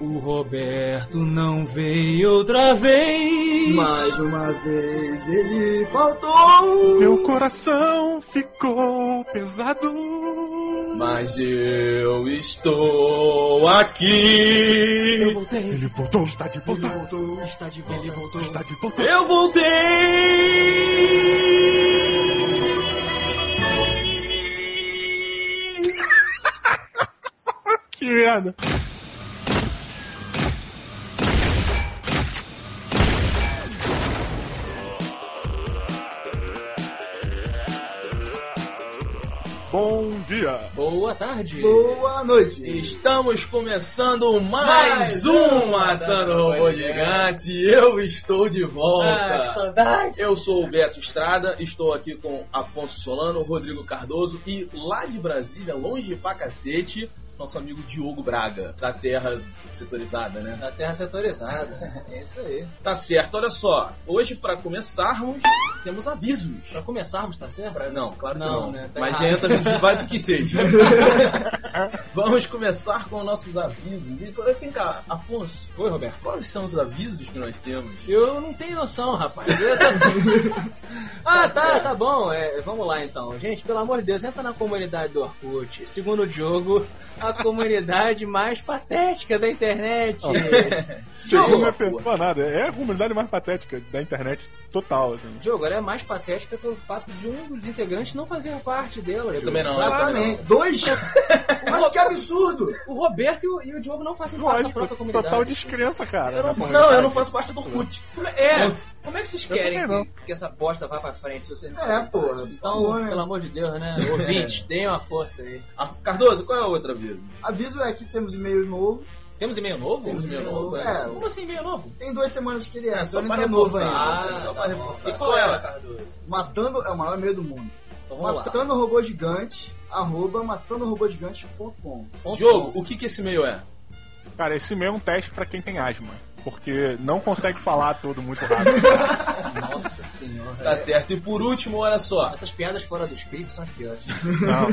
O Roberto não veio outra vez. Mais uma vez ele faltou. Meu coração ficou pesado. Mas eu estou aqui. Eu voltei. Ele voltou, está de Ele volta. voltou. Está de volta. Ele voltou. Está de volta. Eu voltei. Que merda. Dia. Boa tarde. Boa noite. Estamos começando mais, um Matando Robô Gigante. Eu estou de Ah, que volta. saudade. Eu sou o Beto Estrada, estou aqui com Afonso Solano, Rodrigo Cardoso e lá de Brasília, longe pra cacete, nosso amigo Diogo Braga, da Terra Setorizada, né? Da terra setorizada. É isso aí. Tá certo, olha só. Hoje, para começarmos, temos avisos. Pra começarmos, tá certo? Pra- Não, claro que Não, não. né? Tá Mas errado. entra no vai do que seja. Vamos começar com nossos avisos. E, Vem cá, Afonso, Oi, Roberto. quais são os avisos que nós temos? Eu não tenho noção, rapaz. Assim. ah, tá, tá bom. É, vamos lá então. Gente, pelo amor de Deus, entra na comunidade do Orkut. Segundo o Diogo, a comunidade mais patética da internet. Diogo, não é pensou nada. É a comunidade mais patética da internet total, assim. Diogo, ela é mais patética pelo fato de um dos integrantes não fazer parte dela. Eu Diogo. também não. eu também Exatamente. Dois? Mas que absurdo. O Roberto e o, e o Diogo não fazem parte da Lógico, própria comunidade. total descrença, cara. Eu não, não, eu não faço parte do Orkut. É, como é que vocês querem que, que essa bosta vá pra frente se vocês não É, porra. Então, Por favor, né? pelo amor de Deus, né? Ouvintes, deem uma força aí. Ah, Cardoso, qual é o outro aviso? Aviso é que temos e-mail novo. Temos e-mail novo? Temos e-mail e-mail novo, novo. é. É, Como assim e-mail novo? tem duas semanas que ele é. É, só então pra ele tá novo reforçar. ainda. Ah, só tá pra bom. reforçar. E qual é, é? Cardoso? Matando é o maior e-mail do mundo. Então lá. Matando robô gigante, arroba matandorobogigante.com. Jogo, o que, que esse e-mail é? Cara, esse meio é um teste pra quem tem asma. Porque não consegue falar tudo muito rápido. Nossa senhora. Tá certo. E por último, olha só. Essas piadas fora do script são as piores. Não.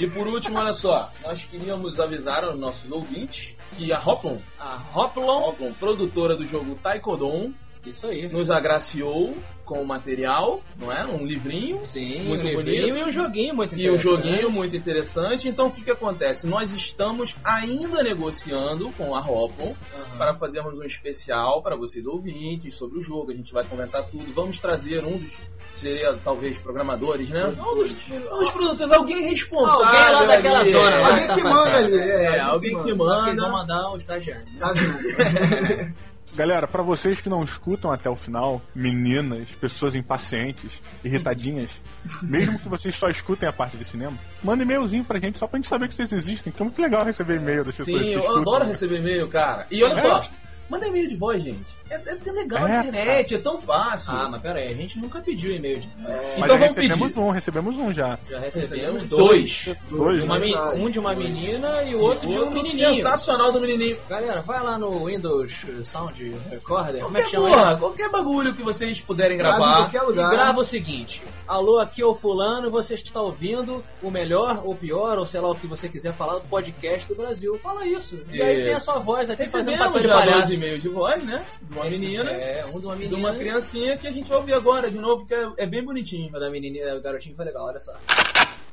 E por último, olha só. Nós queríamos avisar aos nossos ouvintes que a Hoplon, A Hoplon, Hoplon, produtora do jogo Taikodon, isso aí. nos agraciou com o material, não é? Um livrinho Sim, Muito um livrinho bonito. e um joguinho muito e um interessante. joguinho muito interessante. Então, o que, que acontece? Nós estamos ainda negociando com a Hoplon Aham. para fazermos um especial para vocês ouvintes sobre o jogo. A gente vai comentar tudo. Vamos trazer um dos, seria talvez programadores, né? Um dos, um dos produtores, alguém responsável. Alguém lá daquela ali, zona, é. lá. Alguém tá que manda ali. É, alguém que Só que manda. eles vão mandar um estagiário. Tá vendo? Galera, pra vocês que não escutam até o final, meninas, pessoas impacientes, irritadinhas, mesmo que vocês só escutem a parte de cinema, manda e-mailzinho pra gente só pra gente saber que vocês existem, que é muito legal receber e-mail das pessoas Sim, eu escutam. adoro receber e-mail, cara. E olha É? só, manda e-mail de voz, gente. É, é legal É, a internet, é tão fácil. Ah, mas pera aí, a gente nunca pediu e-mail de É, então já vamos recebemos pedir. um, recebemos um já. Já Recebemos recebemos dois. dois. Dois, uma né? um de uma menina e o outro de um Outro menininho. sensacional do menininho. Galera, vai lá no Windows Sound Recorder, como é Qualquer que chama porra, isso? qualquer bagulho que vocês puderem grava em gravar. qualquer E lugar. grava o seguinte: Alô, aqui é o Fulano, você está ouvindo o melhor ou pior, ou sei lá o que você quiser falar do podcast do Brasil. Fala isso. E aí Isso. tem a sua voz aqui fazendo papel Recebemos de palhaço. e-mails de voz, né? Uma Esse- menina. É, um de uma E menina. de uma criancinha que a gente vai ouvir agora de novo, porque é, é bem bonitinho. O da menininha, o garotinho foi legal, olha só.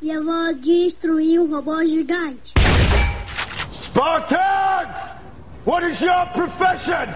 E eu vou destruir um robô gigante. Spartans! What is your profession?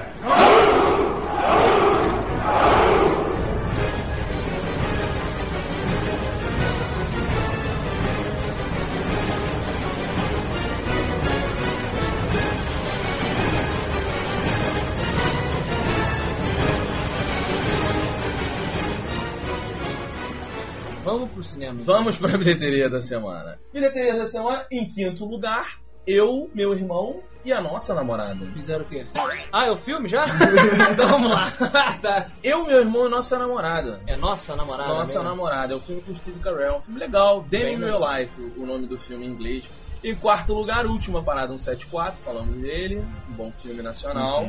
Vamos pro cinema. então. Vamos pra bilheteria da semana. Bilheteria da semana, em quinto lugar, eu, meu irmão e a nossa namorada. Fizeram o quê? Ah, é o filme já? então vamos lá. Tá. Eu, meu irmão e nossa namorada. É nossa namorada. Nossa mesmo? namorada, é o filme com o Steve Carell, um filme legal, Damn Bem in Real Life, o o nome do filme em inglês. Em quarto lugar, Última Parada 174, falamos dele, um bom filme nacional.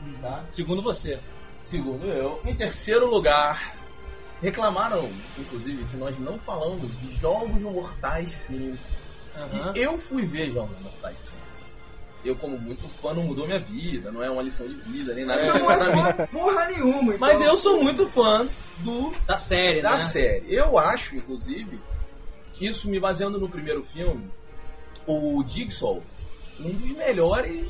Uhum. Tá? Segundo você. Segundo eu. Em terceiro lugar, reclamaram, inclusive, que nós não falamos de Jogos Mortais 5. Aham. E eu fui ver Jogos Mortais 5. eu, como muito fã, não mudou minha vida, não é uma lição de vida, nem nada É. Não é porra nenhuma. Então. Mas eu sou muito fã do Da série, da né? série. Eu acho, inclusive, que isso me baseando no primeiro filme, o Jigsaw, um dos melhores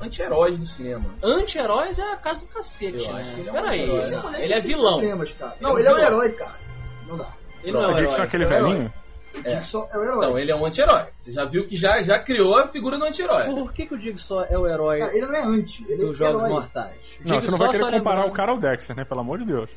anti-heróis do cinema. Anti-heróis é a casa do cacete, Eu né? ele é um Peraí. Esse moleque ele é vilão. Problemas, cara. Ele Não, é ele é um herói, cara. Não dá. Ele não é O um Dixon é herói. aquele É herói. velhinho? O É. Dixon é o herói. Então, ele é um anti-herói. Você já viu que já, já criou a figura do anti-herói. Por que, que o Jigsaw é o herói Cara, ele não é anti, ele é dos Jogos herói. Mortais? Não, você não vai querer comparar lembrando- o cara ao Dexter, né? Pelo amor de Deus.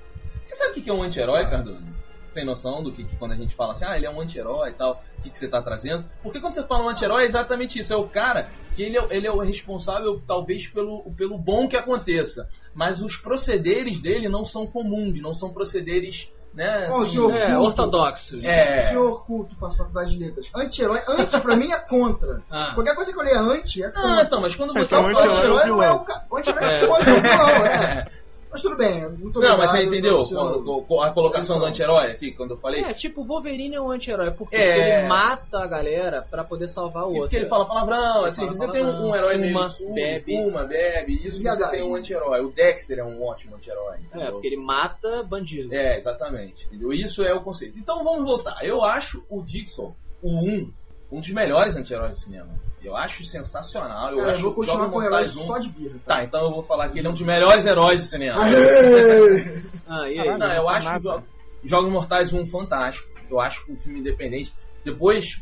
Você sabe o que que é um anti-herói, Cardoso? Você tem noção do que, que quando a gente fala assim, ah, ele é um anti-herói e tal, o que, que você tá trazendo? Porque quando você fala um anti-herói é exatamente isso, é o cara que ele é, ele é o responsável, talvez, pelo, pelo bom que aconteça. Mas os procederes dele não são comuns, não são procederes, né? Assim, senhor- É, Culto. ortodoxo. É. Senhor culto, faço faculdade de letras. Anti-herói, anti pra mim é contra. Ah. Qualquer coisa que eu ler anti é Ah, contra. então, mas quando você Então, fala anti-herói anti-herói... é o não é o anti-herói é É. contra o vilão, é. Mas tudo bem, muito Não, mas obrigado você entendeu seu- a colocação do anti-herói aqui, quando eu falei? É, tipo, o Wolverine é um anti-herói, porque É. ele mata a galera pra poder salvar o E outro. porque ele fala palavrão, Ele assim, fala você tem um, palavrão, um herói fuma, meio bebe. fuma, bebe, isso você tem um anti-herói. O Dexter é um ótimo anti-herói. É, porque ele mata bandido. É, exatamente. Entendeu? Isso é o conceito. Então vamos voltar. Eu acho o Dixon, o 1, um dos melhores anti-heróis do cinema. Eu acho sensacional. Eu Cara, eu acho vou continuar com o herói Mortais 1. só de birra. Tá, então eu vou falar que ele é um dos melhores heróis do cinema. Aê! Ah, e aí? Não, eu tá acho nada. o Jo- Jogos Mortais 1 fantástico. Eu acho um filme independente. Depois,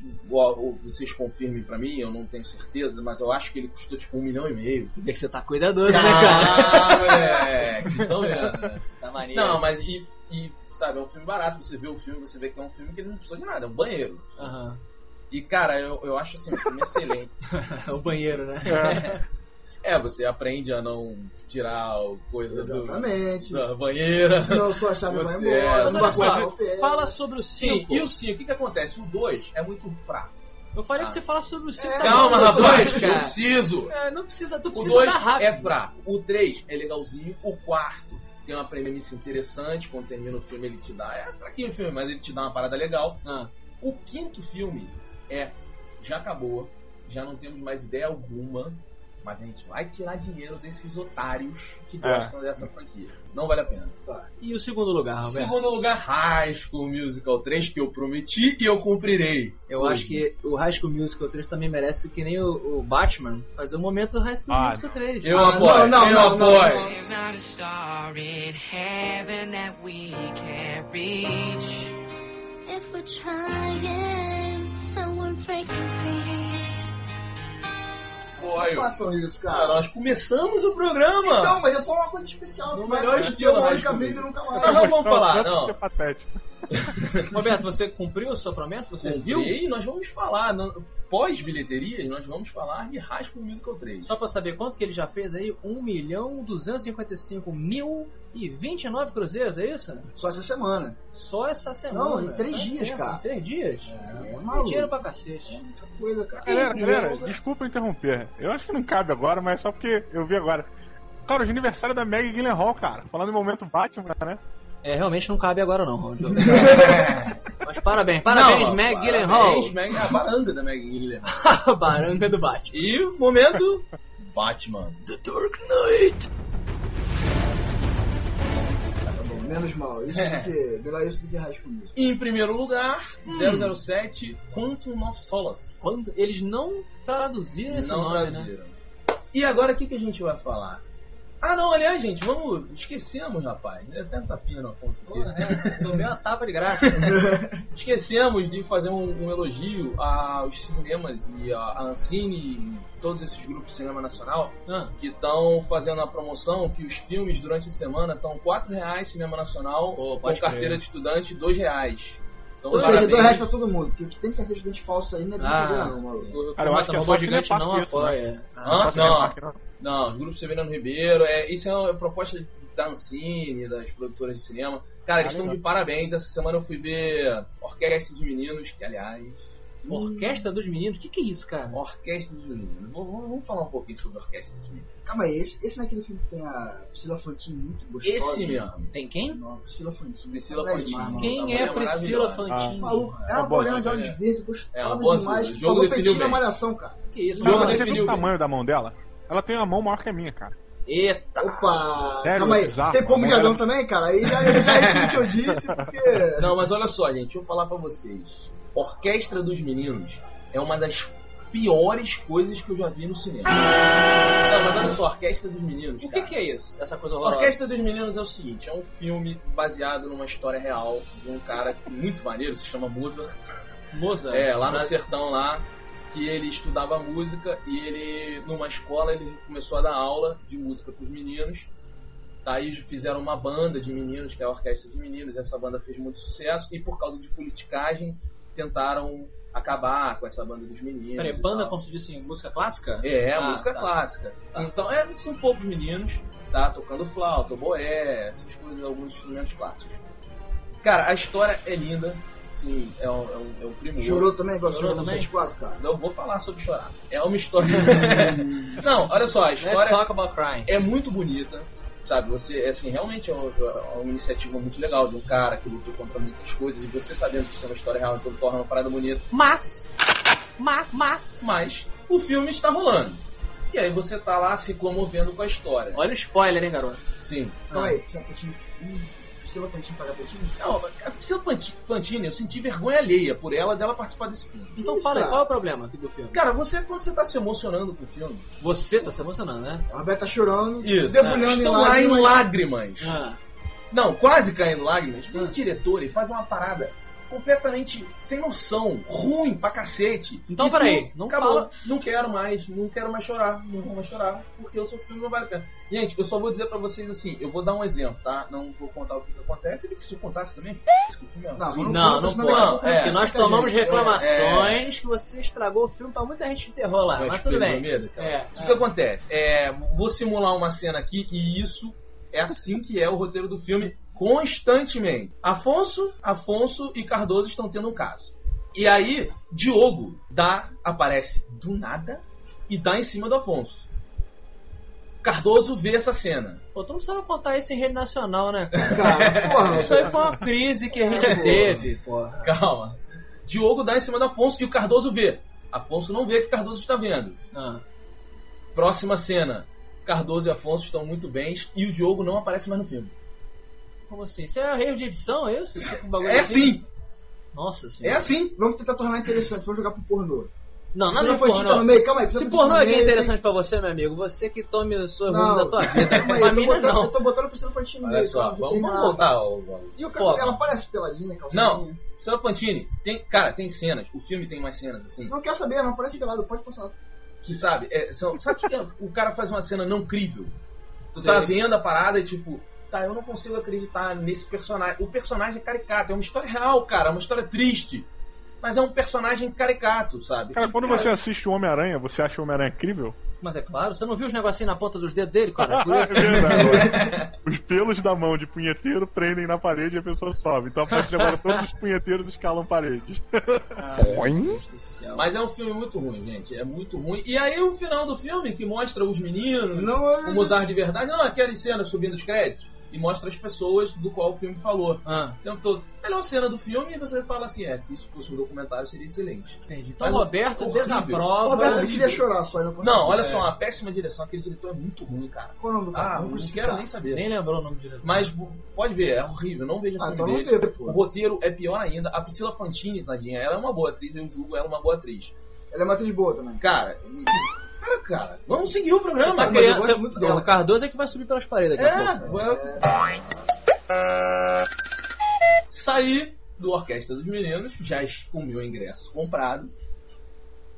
vocês confirmem pra mim, eu não tenho certeza, mas eu acho que ele custou tipo um milhão e meio. Você vê que você tá cuidadoso, né, cara? Ah, moleque, vocês estão vendo, né? Tá maneiro. Não, mas e, e, sabe, é um filme barato. Você vê o filme, você vê que é um filme que ele não precisa de nada, é um banheiro. Aham. E, cara, eu, eu acho assim, um filme excelente. o banheiro, né? É, você aprende a não tirar o coisa do, Exatamente. da banheira. Senão sua chave vai Você- embora. é, Mas não vai o fala sobre o Sim, 5. e o 5, o que, que acontece? O 2 é muito fraco. Eu falei Ah. pra você falar sobre o 5. É, Calma, tá rapaz, dois, eu preciso. É, não precisa, tu O precisa 2 dar rápido. é fraco. O 3 é legalzinho. O quarto tem uma premissa interessante. Quando termina o filme, ele te dá. É fraquinho o filme, mas ele te dá uma parada legal. Ah, O quinto filme é. Já acabou. Já não temos mais ideia alguma. Mas a gente vai tirar dinheiro desses otários que É. gostam dessa franquia. Não vale a pena. e o segundo lugar, Roberto? Segundo lugar, High School Musical 3, que eu prometi e eu cumprirei. Eu acho que o High School Musical 3 também merece, que nem o, o Batman, fazer o momento High School Ah, Musical 3. Eu Ah, apoio, não, não, eu não, não, apoio. não. Free. Não Apoio. façam isso, cara. nós começamos o programa. Não, mas é só uma coisa especial. No melhor estilo vez e Musical. nunca mais. vamos Gostou falar, tanto não. é patético. Roberto, você cumpriu a sua promessa? Você viu? E nós vamos falar, não- pós-bilheterias, nós vamos falar de High School Musical 3. Só pra saber quanto que ele já fez aí, 1 milhão 255 mil e 29 cruzeiros, é isso? Só essa semana. Só essa semana. Não, em três Tá dias, certo, cara. Em três dias? É Tem maluco. dinheiro pra cacete. É muita coisa, cara. Galera, galera, desculpa interromper. Eu acho que não cabe agora, mas é só porque eu vi agora. Cara, hoje é aniversário da Maggie Gyllenhaal, cara. Falando em momento Batman, né? É, realmente não cabe agora não, Raul. Mas parabéns, parabéns, Não, Meg parabéns, Gyllenhaal. Meg, a baranga da Meg Gyllenhaal. A baranga do Batman. E momento Batman. The Dark Knight. Menos mal. Isso É. do que. Melhor isso do que High School Musical. E em primeiro lugar, 007 Quantum of Solace. Quando eles não traduziram esse Não nome, né? traduziram. E agora o que, que a gente vai falar? Ah não, aliás, gente, vamos. Esquecemos, rapaz. Até um tapinha no Afonso aqui. Porra, é, tomei uma tapa de graça. Esquecemos de fazer um, um elogio aos cinemas e a, a Ancine e todos esses grupos de cinema nacional Ah, que estão fazendo a promoção que os filmes durante a semana estão 4 reais cinema nacional Pô, com carteira crer. de estudante 2 reais. Então, Ou seja, dois reais pra todo mundo. Porque o que tem que ser estudante falso aí não é brincadeira, Ah. não, maluco. Cara, eu acho que é só gigante Cinepark não né? apoia. Hã? Só não. Não. Não, os grupos Severino Ribeiro, é, isso é uma proposta da Ancine, das produtoras de cinema. Cara, eles Ah, estão legal. de parabéns. Essa semana eu fui ver Orquestra de Meninos, que aliás, Orquestra dos Meninos? O que, que é isso, cara? Orquestra dos Meninos. Vamos, falar um pouquinho sobre Orquestra dos Meninos. Calma aí, esse, esse não é aquele filme que tem a Priscila Fantini muito gostosa. Esse mesmo. Tem quem? Não, Priscila Fantini. Priscila Ela é Fantini. Quem é mulher Priscila. Fantini? Maluco, é Uma uma boa morena de olhos verdes, gostosa É boa demais. escolha. O jogo definiu bem. malhação, cara. Que isso? Jogo você viu definiu o tamanho da mão dela? Ela tem uma mão maior que a minha, cara. Eita! Opa! Sério, Calma aí, bizarro, tem como a Gadão mulher- também, cara? Aí já, já retiro o que eu disse, porque... Não, mas olha só, gente, deixa eu falar pra vocês. Orquestra dos Meninos é uma das piores coisas que eu já vi no cinema. Não, mas olha só, Orquestra dos Meninos. O que, que é isso? Essa coisa horrorosa? Orquestra dos Meninos é o seguinte, é um filme baseado numa história real de um cara muito maneiro, se chama Mozart. Moza? É, lá no Mas- sertão lá, que ele estudava música e ele, numa escola, ele começou a dar aula de música pros meninos. Daí fizeram uma banda de meninos, que é a Orquestra de Meninos, essa banda fez muito sucesso e por causa de politicagem tentaram acabar com essa banda dos meninos. Peraí, e banda, tal. como se disse em música clássica? É, Ah, música tá. clássica. Tá. Então, é, são poucos meninos, tá? Tocando flauta, boé, essas coisas, alguns instrumentos clássicos. Cara, a história é linda, sim, é um, é um, é um primor. Chorou também, igual Chorou também? 74, cara. Eu vou falar sobre chorar. É uma história. Não, olha só, a Let's história talk about crying. é muito bonita. Sabe, você, é assim, realmente é uma, é uma iniciativa muito legal de um cara que lutou contra muitas coisas e você sabendo que isso é uma história real, então torna uma parada bonita. Mas, mas, mas... Mas o filme está rolando. E aí você tá lá se comovendo com a história. Olha o spoiler, hein, garoto? Sim. Calma aí, Priscila Fantini. Hum, Priscila Fantini? Não, a Priscila Fanti- Fantini, eu senti vergonha alheia por ela dela participar desse filme. Então Isso, fala aí, cara. qual é o problema do filme? Cara, você, quando você tá se emocionando com o filme, Você tá se emocionando, né? A Roberta tá chorando, Isso, se debulhando estão lá em lágrimas. Ah, Não, quase caindo lágrimas. Vem o diretor e faz uma parada completamente sem noção, ruim pra cacete. Então, E peraí, não acabou. fala- Não quero mais, não quero mais chorar, não vou mais chorar, porque o seu filme não vale a pena. Gente, eu só vou dizer pra vocês assim, eu vou dar um exemplo, tá? Não vou contar o que, que acontece, porque se eu contasse também, f***, é Não, não, não pode. a pouco É, Porque nós tomamos gente. reclamações que você estragou o filme pra muita gente de terror lá. Vai Mas tudo bem. medo. É, O que, que acontece? É, vou simular uma cena aqui e isso é assim que é o roteiro do filme constantemente. Afonso, Afonso e Cardoso estão tendo um caso. E aí, Diogo dá, aparece do nada e dá em cima do Afonso. Cardoso vê essa cena. Pô, tu não precisava contar isso em rede nacional, né, cara? Cara, porra, Isso aí foi uma crise que a gente teve, porra. Calma. Diogo dá em cima do Afonso e o Cardoso vê. Afonso não vê que Cardoso está vendo. Ah, Próxima cena. Cardoso e Afonso estão muito bem e o Diogo não aparece mais no filme. como assim? Isso é erro de edição, é isso? É assim! Nossa É senhora. assim! Vamos tentar tornar interessante, vamos jogar pro pornô. Não, nada não de foi tá no pornô. meio, calma aí. Se pornô é que é meio, interessante pra você, meu amigo, você que tome o seu rumo da tua vida. Calma aí, eu tô mim não. botando, eu tô botando Priscila Fantini no Olha meio. só, vamos, tem voltar E Foda. saber, ela parece peladinha, calcinha. Não. Senhora Pantini, tem, cara, tem cenas, o filme tem mais cenas, assim, Não quero saber, não parece pelado, pode passar. que sabe, é, são, sabe que o cara faz uma cena não crível? Tu Sei. tá vendo a parada e tipo, tá, eu não consigo acreditar nesse personagem. O personagem é caricato, é uma história real, cara, é uma história triste. Mas é um personagem caricato, sabe? Cara, Tipo, quando você assiste o Homem-Aranha, você acha o Homem-Aranha incrível? Mas é claro, você não viu os negocinhos na ponta dos dedos dele, cara? É isso- verdade. Os pelos da mão de punheteiro prendem na parede e a pessoa sobe. Então a partir de agora todos os punheteiros escalam paredes. Ah. Mas é um filme muito ruim, gente. É muito ruim. E aí o final do filme, que mostra os meninos, Não, o Mozart de verdade, não, aquelas cenas subindo os créditos. E mostra as pessoas do qual o filme falou. Ah, O tempo todo. Melhor cena do filme e você fala assim, é, se isso fosse um documentário seria excelente. entendi. Então, Mas Roberto horrível. desaprova. Roberto, eu queria chorar só, eu não consigo. Não, olha é. só, uma péssima direção. Aquele diretor é muito ruim, cara. Qual é o nome do cara? Ah, não crucificar. quero nem saber. Nem lembrou o nome do diretor. Mas pode ver, é horrível. Não veja Ah, filme então não dele. vê, pô. O roteiro é pior ainda. A Priscila Fantini, tadinha, ela é uma boa atriz, eu julgo ela uma boa atriz. Ela é uma atriz boa também. Cara, cara, cara, vamos seguir o programa. Tá querendo- você- muito dela. O Cardoso é que vai subir pelas paredes daqui a É, vou- Saí do Orquestra dos Meninos, já com o meu ingresso comprado.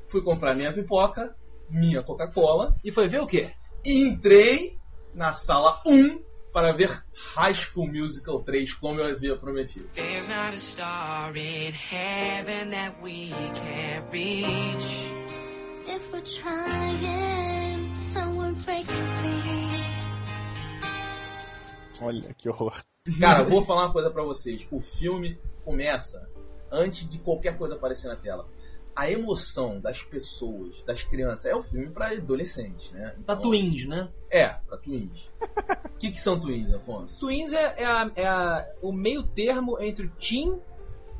Fui comprar minha pipoca, minha Coca-Cola E foi ver o quê? e entrei na sala 1 para ver High School Musical 3, como eu havia prometido. There's not a star in heaven that we can't reach. If we're trying, so we're breaking free. Olha que horror. Cara, vou falar uma coisa pra vocês. O filme começa antes de qualquer coisa aparecer na tela. a emoção das pessoas, das crianças, é o filme pra adolescentes, né? Pra Então, Twins, né? É, pra twins. O que, que são twins, Afonso? Twins é, é a- é a- o meio termo entre o Teen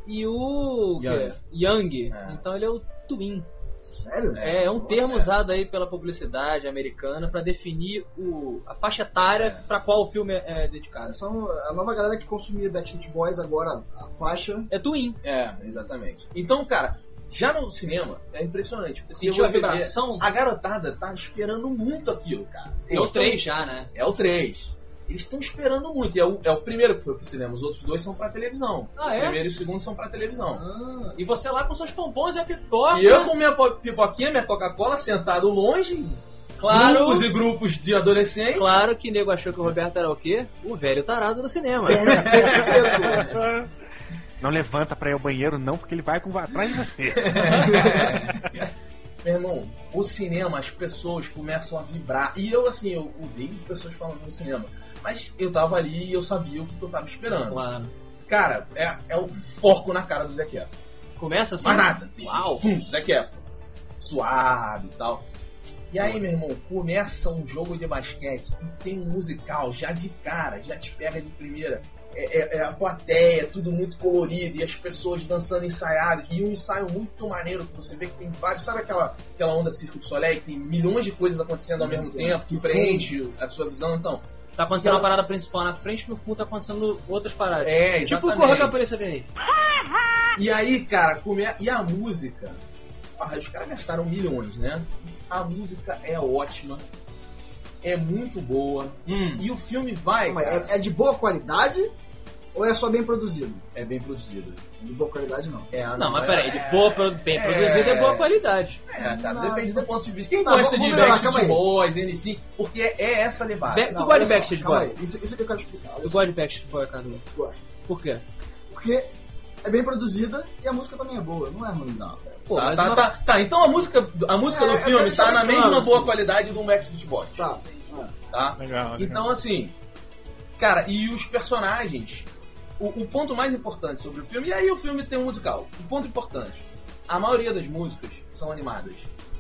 e o Young. que? Young. É. Então ele é o Twin. Sério? É, é um Nossa. termo usado aí pela publicidade americana pra definir o, a faixa etária pra qual o filme é, é dedicado. São a nova galera que consumia Backstreet Boys agora, a faixa. É Twin. É, exatamente. Então, cara, já no cinema é impressionante. Sentiu a você vê- vibração? A garotada tá esperando muito aquilo, cara. É Eles os três já, né? É o 3. Eles estão esperando muito. E é o, é o primeiro que foi pro cinema. Os outros dois são pra televisão. Ah, o é? primeiro e o segundo são pra televisão. Ah, e você lá com seus pompons e a pipoca. E eu com minha po- pipoquinha, minha Coca-Cola, sentado longe. Claro. Grupos e grupos de adolescentes. Claro que o nego achou que o Roberto era o quê? O velho tarado do cinema. Não levanta pra ir ao banheiro, não, porque ele vai com atrás de você. Meu irmão, o cinema, as pessoas começam a vibrar. E eu, assim, eu odeio pessoas falando no cinema. Mas eu tava ali e eu sabia o que eu tava esperando. Claro. Cara, é, é o foco na cara do Zac Efron. Começa assim? Nada. Assim, Uau. Pum, Zac Efron. Suave e tal. E aí, meu irmão, começa um jogo de basquete e tem um musical já de cara, já te pega de primeira. É, é- é a plateia, tudo muito colorido e as pessoas dançando ensaiadas. E um ensaio muito maneiro que você vê que tem vários. Sabe aquela, aquela onda Circo du Soleil que tem milhões de coisas acontecendo ao mesmo tempo, que No preenche a sua visão? Então, Tá acontecendo uma parada principal na frente no fundo tá acontecendo outras paradas. é, Tipo, exatamente. corra que a polícia vem aí. E aí, cara, come... e a música? Ah, os caras gastaram milhões, né? A música é ótima, é muito boa. Hum. E o filme vai, cara, é, é de boa qualidade ou é só bem produzido? é bem produzido. De boa qualidade não. É, Não, mas é- peraí, de boa, bem é- produzida é boa qualidade. É, cara, Não, depende do ponto de vista. Quem Tá, gosta vamos de Backstreet. Boys, NC, porque é essa levada. Be- Tu Não, gosta olha de Backstreet Boys? Isso, isso que eu quero explicar. só. gosto de Backstreet Boy, Cadu. Gosto. Por quê? Porque é bem produzida e a música também é boa, não é ruim não. Pô, Tá, tá, uma- tá, tá, então a música, a música É, do é filme tá na mesma claro, boa assim. qualidade do Backstreet Boys. Tá. é. tá? Legal, legal. Então, assim, cara, e os personagens. O, o ponto mais importante sobre o filme, e aí o filme tem um musical. O ponto importante: a maioria das músicas são animadas.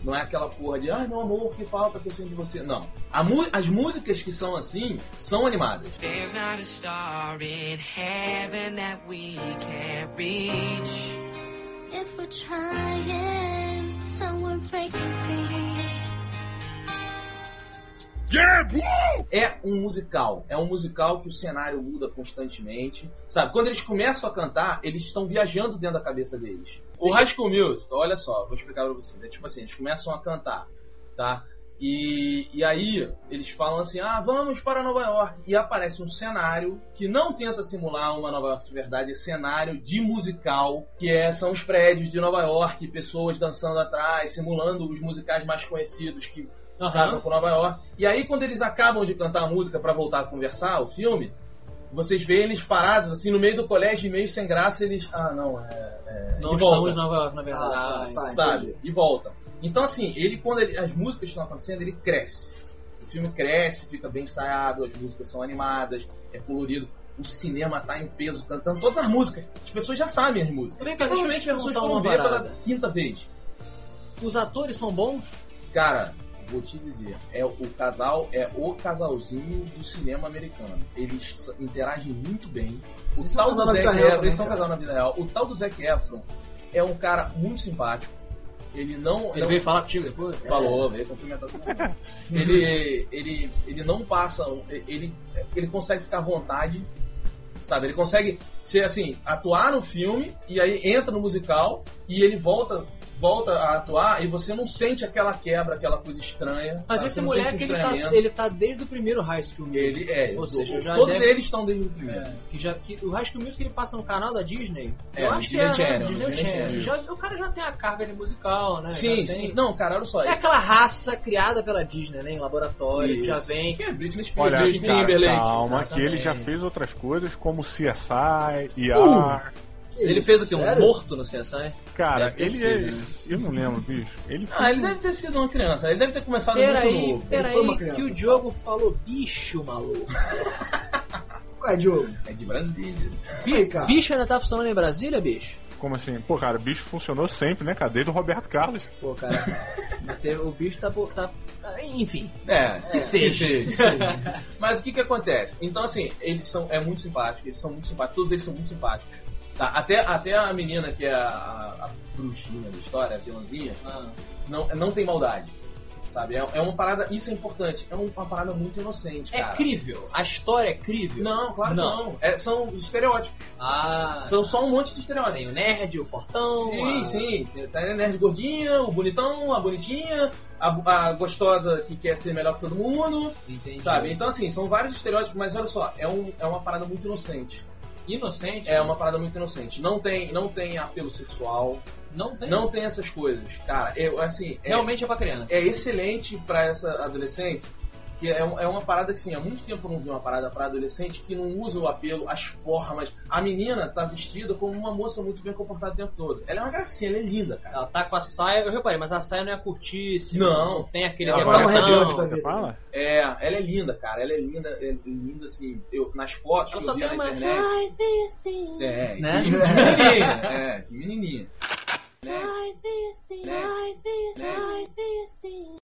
Não é aquela porra de, ai meu amor, que falta que eu sinto de você. Não. As músicas que são assim são animadas. There's not a star in heaven that we can't reach. If we're trying, so we're breaking free. É um musical. É um musical que o cenário muda constantemente. Sabe? Quando eles começam a cantar, eles estão viajando dentro da cabeça deles. O High School Musical, olha só, vou explicar pra vocês. É tipo assim, eles começam a cantar, tá? E, e aí eles falam assim, ah, vamos para Nova York. E aparece um cenário que não tenta simular uma Nova York de verdade, é cenário de musical, que é, são os prédios de Nova York, pessoas dançando atrás, simulando os musicais mais conhecidos que casam com Nova York. E aí, quando eles acabam de cantar a música pra voltar a conversar, o filme, vocês veem eles parados, assim, no meio do colégio, meio sem graça, eles. Ah, não, é. é Não e voltam, em Nova York, na verdade. Ah, tá, tá. sabe? entendi. E voltam. Então, assim, ele, quando ele- as músicas estão acontecendo, ele cresce. O filme cresce, fica bem ensaiado, as músicas são animadas, é colorido. O cinema tá em peso, cantando todas as músicas. As pessoas já sabem as músicas. Vem cá, deixa eu Provavelmente te perguntar uma ver pela parada. quinta vez. Os atores são bons? Cara, vou te dizer, é o casal é o casalzinho do cinema americano. Eles interagem muito bem. O Eles são tal do Zac real Efron, eles são cara. casal na vida real. O tal do Zac Efron é um cara muito simpático. Ele não, Ele não veio falar contigo depois? falou, veio cumprimentar todo mundo. ele, ele, ele não passa, ele, ele consegue ficar à vontade, sabe? Ele consegue ser assim, atuar no filme e aí entra no musical e ele volta volta a atuar e você não sente aquela quebra, aquela coisa estranha. Mas sabe? esse moleque, um ele tá, ele tá desde o primeiro High School Musical. Ele é, Ou seja, já todos deve- eles estão desde o primeiro. É, que já, que o High School Musical ele passa no canal da Disney. É, eu acho que Disney é, né? Channel, Disney Disney Channel. Channel. Já- o cara já tem a carga de musical, né? Sim, sim. Não, cara, olha só. É aquela raça criada pela Disney, né? Em laboratório, que já Isso. vem. Que é Britney Spears, Olha, cara, Timberlake. calma, que ele já fez outras coisas como CSI, ER. Uh! Que Ele isso, fez o quê? Um morto no CSI? Cara, ele sido, é. né? Eu não lembro, bicho. Ele Ah, ele deve ter sido uma criança. Ele deve ter começado muito Peraí, novo. peraí, foi uma que criança, o Diogo falou bicho, maluco. Qual é, Diogo? É de Brasília. Cá. Bicho ainda tá funcionando em Brasília, bicho? Como assim? Pô, cara, bicho funcionou sempre, né, cara? Desde o Roberto Carlos. Pô, cara, o bicho tá, tá. Enfim. É, Que seja. que seja. Mas o que que acontece? Então, assim, eles são é muito simpáticos, eles são muito simpáticos, todos eles são muito simpáticos. Tá? Até, até a menina que é a, a, a bruxinha da história, a vilãzinha, Ah, não, não tem maldade. Sabe? É, é uma parada, isso é importante, é uma parada muito inocente, é cara. crível. A história é crível. Não, claro Não. que não. É, são os estereótipos. Ah, São só um monte de tem estereótipos. o nerd, o fortão. Sim, a- sim. Tem a nerd gordinha, o bonitão, a bonitinha, a, a gostosa que quer ser melhor que todo mundo. Entendi. Sabe? Então, assim, são vários estereótipos, mas olha só, é, um, é uma parada muito inocente. Inocente? É uma parada muito inocente. Não tem, não tem apelo sexual, Não tem. não tem essas coisas. Cara, eu, assim, é, Realmente é pra criança. é excelente pra essa adolescência. Que é, é uma parada que, assim, há muito tempo eu não vi uma parada pra adolescente que não usa o apelo, as formas. A menina tá vestida como uma moça muito bem comportada o tempo todo. Ela é uma gracinha, ela é linda, cara. Ela tá com a saia, eu reparei, mas a saia não é curtíssima. Não. Não tem aquele Ela rebelde da Você fala? É, ela é linda, cara. Ela é linda, é linda, assim, eu, nas fotos Ela que só eu vi na uma internet. Me assim. É, Né? de, de menininha. É, de menininha. Né? Assim. Né? Flies me Né? Flies me assim.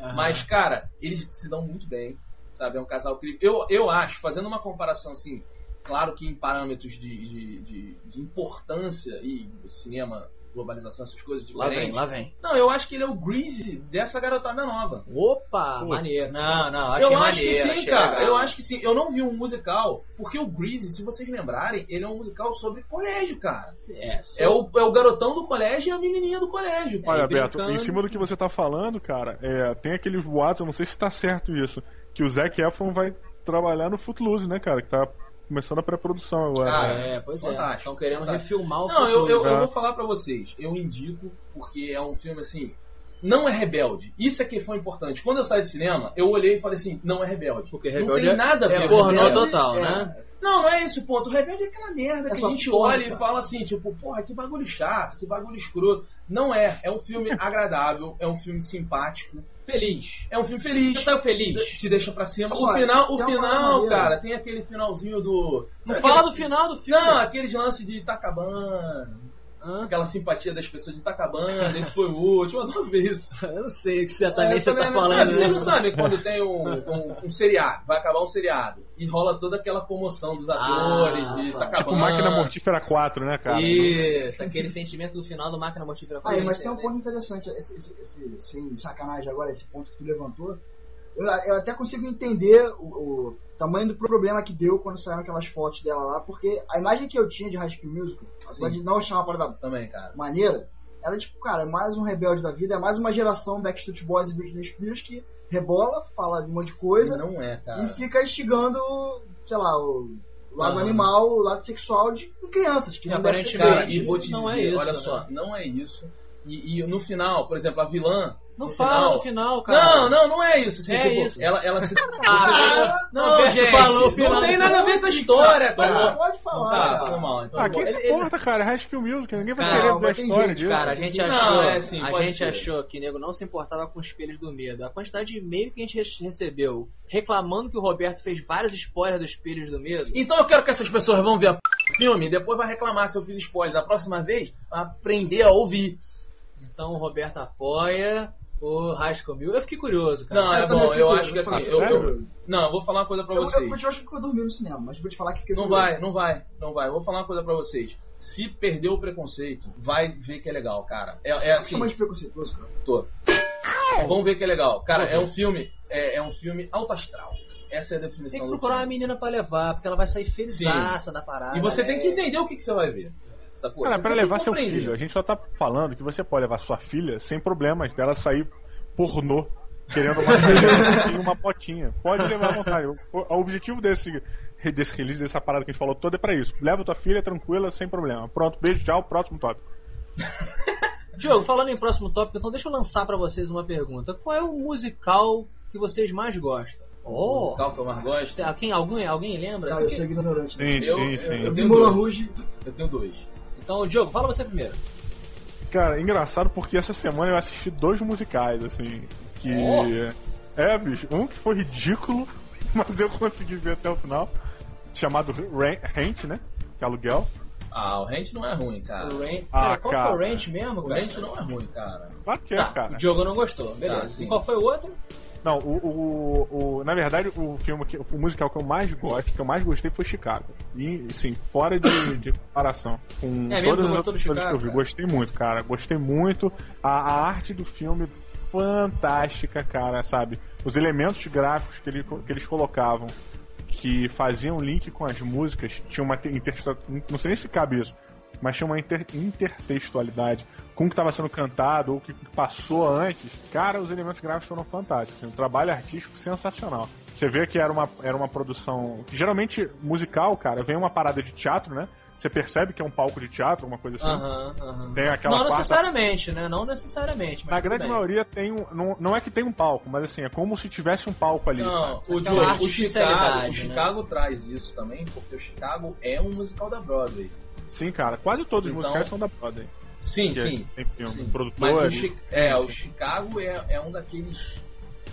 Aham. Mas, cara, eles se dão muito bem, sabe? É um casal incrível. Eu, eu acho, fazendo uma comparação assim, claro que em parâmetros de, de, de, de importância e cinema, globalização, essas coisas Lá vem, diferentes. lá vem. Não, eu acho que ele é o Greasy dessa garotada nova. Opa, Pô. maneiro. Não, não, achei eu acho maneiro. que sim, achei cara. legal. Eu acho que sim. Eu não vi um musical, porque o Greasy, se vocês lembrarem, ele é um musical sobre colégio, cara. É, É o, é o garotão do colégio e a menininha do colégio. Olha, É, Beto, em cima do que você tá falando, cara, é, tem aqueles boatos, eu não sei se tá certo isso, que o Zac Efron vai trabalhar no Footloose, né, cara? Que tá começando a pré-produção agora. Cara, É, pois é. Fantástico. Estão querendo Fantástico. refilmar o Não, eu, eu, eu vou falar pra vocês. Eu indico, porque é um filme assim. Não é rebelde. Isso é que foi importante. Quando eu saí do cinema, eu olhei e falei assim: não é rebelde. Porque não rebelde tem é- nada a ver é com pornô rebelde. total, É. né? Não, não é esse o ponto. O rebelde é aquela merda É que a gente porra, olha e cara. fala assim, tipo, porra, que bagulho chato, que bagulho escroto. Não é. É um filme agradável, é um filme simpático, Feliz. é um filme feliz. Você saiu feliz? Te deixa pra cima. O Olha, final, o tem uma final, cara, tem aquele finalzinho do. Não fala aquele- do final do filme. Não, aqueles lances de tá acabando. Hã? Aquela simpatia das pessoas de tá acabando, esse foi o último, eu adoro ver isso. Eu não sei o que você, É, também eu você tá não falando. Sabe, né? você não sabe quando tem um, um, um seriado, vai acabar um seriado, e rola toda aquela comoção dos atores, Ah, de tá tá. acabando. Tipo Máquina Mortífera 4, né, cara? Isso, aquele sentimento do final do Máquina Mortífera. Aí, mas tem um né? ponto interessante, esse, esse, esse- sem sacanagem agora, esse ponto que tu levantou. Eu, eu até consigo entender o, o tamanho do problema que deu quando saíram aquelas fotos dela lá, porque a imagem que eu tinha de High School Musical, apesar de não achar uma parada Também, cara. maneira, era tipo, cara, é mais um rebelde da vida, é mais uma geração Backstreet Boys e Britney Spears que rebola, fala de um monte de coisa Não é, e cara. fica instigando, sei lá, o lado animal, o lado sexual de crianças, que E não deve ser aparentemente- Cara, e vou te Não é dizer, isso, olha né? só, não é isso. E, e no final, por exemplo, a vilã. Não no fala final- no final, cara. Não, não, não é isso. Assim, É tipo, isso. Ela, ela se. Ah, não, Roberto gente, falou o final. não tem nada a ver com a história, Cara, cara. pode Tá, falar. foi cara. mal. Então, Ah, quem se ele- importa, cara? High School Music, ninguém vai querer ver a história gente, disso. Cara, a gente Não, achou, é assim, a gente ser. achou que o nego não se importava com os espelhos do medo. A quantidade de e-mail que a gente re- recebeu reclamando que o Roberto fez vários spoilers dos espelhos do medo. Então eu quero que essas pessoas vão ver a p... filme e depois vai reclamar se eu fiz spoiler. Da próxima vez, vai aprender a ouvir. Então o Roberto apoia o High School Musical. Eu fiquei curioso, cara. Não, é Eu bom, eu acho que assim, falar eu, eu- Não, eu vou falar uma coisa pra Eu, eu, vocês. eu, te acho que eu dormi no cinema, mas vou te falar que fiquei Não curioso. vai, não vai, não vai. Eu vou falar uma coisa pra vocês. Se perder o preconceito, vai ver que é legal, cara. É, é assim, Chama de preconceituoso, cara. tô. Vamos ver que é legal. Cara, é um filme, é, é um filme alto astral. Essa é a Tem definição que do procurar uma menina pra levar, porque ela vai sair felizaça da parada. E você É. tem que entender o que, que você vai ver. Sacou? Cara, pra levar seu filho, a gente só tá falando que você pode levar sua filha sem problemas dela sair pornô querendo uma uma potinha. Pode levar à vontade. O, o objetivo desse, desse release, dessa parada que a gente falou toda é pra isso. Leva tua filha tranquila, sem problema. Pronto, beijo, tchau, próximo tópico. Diogo, falando em próximo tópico, então deixa eu lançar pra vocês uma pergunta. Qual é o musical que vocês mais gostam? O Oh! musical que eu mais gosto, Alguém, alguém, alguém lembra? Cara, eu sou ignorante. Sim, nisso. Eu- sim, eu- sim. Eu vi tenho Moulin. Rouge. eu tenho dois. Então, Diogo, fala você primeiro. Cara, engraçado porque essa semana eu assisti dois musicais, assim, que... Oh. É, bicho, um que foi ridículo, mas eu consegui ver até o final, chamado Ren- Rent, né, que é aluguel, Ah, o Rent não é ruim, cara. O Ranch. Ah, cara, qual é o cara. Ranch mesmo, O? Rent não é ruim, cara. Claro que é, Tá, cara. o Diogo não gostou, beleza. Tá, e qual foi o outro? Não, o, o, o- Na verdade, o filme que, o musical que eu mais gosto, que eu mais gostei foi Chicago. E, sim, fora de, de comparação com É todas as outras coisas que eu vi. cara? Gostei muito, cara. Gostei muito. A, a arte do filme fantástica, cara, sabe? Os elementos gráficos que, ele- que eles colocavam que faziam link com as músicas tinha uma te- intertextua- não sei nem se cabe isso, mas tinha uma inter- intertextualidade com o que estava sendo cantado ou o que passou antes. Cara, os elementos gráficos foram fantásticos, assim, um trabalho artístico sensacional. Você vê que era uma, era uma produção. Geralmente, musical, cara, vem uma parada de teatro, né? Você percebe que é um palco de teatro, uma coisa assim. Tem aquela Não quarta- necessariamente, né? Não necessariamente. Mas Na grande bem. maioria tem um. Não, não é que tem um palco, mas assim, é como se tivesse um palco ali. Não, sabe? o, Diogo, o Chicago, artificialidade, o né? Chicago traz isso também, porque o Chicago é um musical da Broadway. Sim, cara, quase todos os Então- musicais são da Broadway. Sim, sim. Tem filme, sim. produtor. Mas o, Chi- é, o. Chicago é, é um daqueles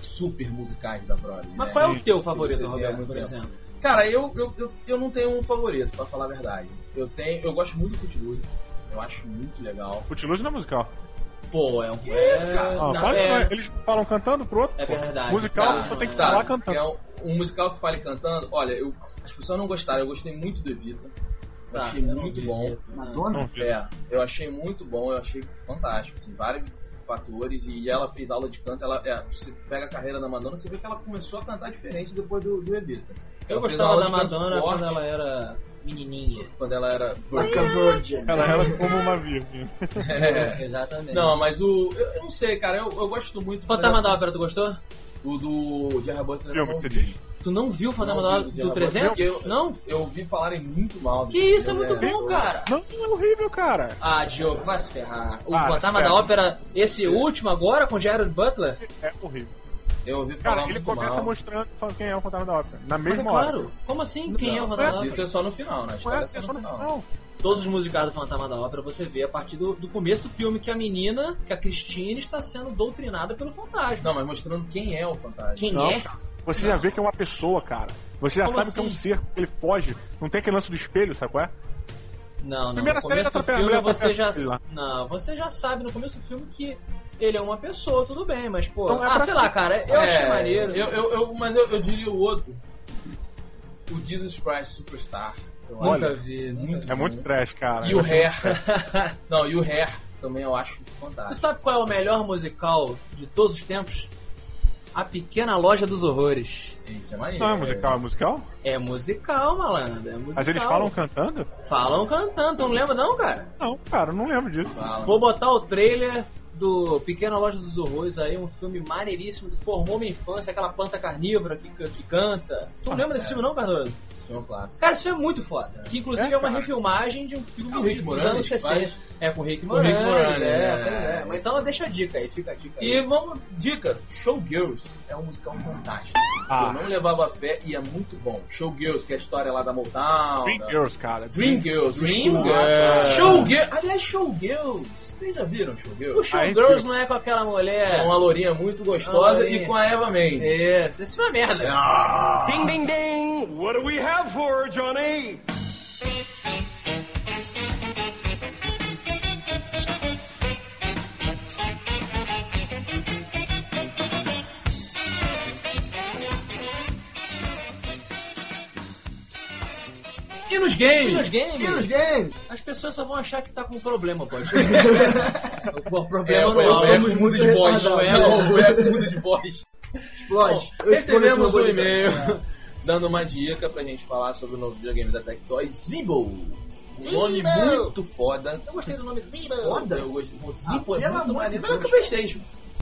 super musicais da Broadway. Mas né? qual é o Sim. teu favorito, Roberto, muito por exemplo? Cara, eu, eu, eu, eu não tenho um favorito, pra falar a verdade. Eu tenho. Eu gosto muito do Footloose. Eu acho muito legal. Footloose não é musical. Pô, é um. Que isso, cara? Ah, não, é- é- Eles falam cantando pro outro. É pô. verdade. Musical Tá, só tem que tá. falar cantando. É um, um musical que fale cantando. Olha, eu, as pessoas não gostaram. Eu gostei muito do Evita. Eu Tá, achei muito vi, bom. Madonna? É, eu achei muito bom, eu achei fantástico, assim, vários fatores, e ela fez aula de canto, ela, é, você pega a carreira da Madonna, você vê que ela começou a cantar diferente depois do, do Evita. Eu Ela gostava da Madonna quando ela era menininha. quando ela era... Like a Virgin. Ela era como uma virgem. É. Exatamente. Não, mas o... Eu, eu não sei, cara, eu, eu gosto muito... Fantasma da Ópera, tu gostou? O do Jerry Butler. Filme não que você vi. diz? Tu não viu o Fantasma Não da vi do Jerry 300? Butler, porque eu- Não? Eu ouvi falarem muito mal. Que isso, é muito dele, bom, cara. Não, é horrível, cara. Ah, Diogo, vai se ferrar. O Cara, Fantasma sério. da Ópera, esse último agora, com Jared Butler? É horrível. Eu ouvi falar Cara, ele muito começa mal. mostrando falando quem é o fantasma da ópera. Na Mas é mesma hora. claro. Como assim? Quem é o Não, Fantasma da mas Ópera? Isso é só no final, né? Não é é assim, só no final. final. Todos os musicais do Fantasma da Ópera você vê a partir do, do começo do filme que a menina, que a Christine, está sendo doutrinada pelo fantasma. Não, mas mostrando quem é o fantasma. Quem Não, é? cara. Você já vê que é uma pessoa, cara. Você já Como sabe que é um assim? ser, ele foge. Não tem aquele lance do espelho, sabe qual é? Não, não. Primeira no série do filme Mulher você já, não, você já sabe no começo do filme que ele é uma pessoa, tudo bem, mas pô, Então é ah, sei ser. lá, cara, eu achei É, maneiro. Eu, eu, eu- mas eu, eu diria o outro. O Jesus Christ Superstar. Eu Nunca acho vi. muito É muito trash, cara. E o Eu achei- Hair. Não, e o Hair também eu acho Você fantástico. sabe qual é o melhor musical de todos os tempos? A Pequena Loja dos Horrores. Isso é maneiro. Não é musical, é musical? É musical, malandro. É musical. Mas eles falam cantando? Falam cantando, tu não lembra não, cara? Não, cara, eu não lembro disso. Fala. Vou botar o trailer do Pequena Loja dos Horrores aí, um filme maneiríssimo que formou minha infância, aquela planta carnívora que, que canta. Tu não lembra desse é. filme não, Cardoso? É um clássico. Cara, esse filme é muito foda. Que inclusive É, é, uma refilmagem de um filme É o Rick dos Moranis anos que 60. faz? É com o Rick Com Moranis, Moranis, é, é. é. Mas então deixa a dica aí, fica a dica aí. E vamos, dica, Showgirls é um musical fantástico. Ah. Eu não levava fé e é muito bom. Showgirls, que é a história lá da Motown. Dream da- Girls, cara. Dream Girls. Dream desculpa. Girls. Showgirls. Aliás, Showgirls. Vocês já viram O Showgirls? Showgirls não é com aquela mulher. É uma lourinha muito gostosa Uma lourinha. e com a Eva Mendes. Isso, esse filme é merda. Ding, ding, ding. What do we have for Johnny? E nos games? E nos games, E nos games? as pessoas só vão achar que tá com problema, pode. o É, problema o não é, é é somos muito de voz. retardados. É, é com muda de voz. Explode. Recebemos um e-mail dando uma dica pra gente falar sobre o novo videogame da Tectoy, Zibo. Um nome muito foda. Eu gostei do nome Zibo. Foda? Eu gostei. O Zibo Ah, é muito maneiro. Melhor que o. Playstation.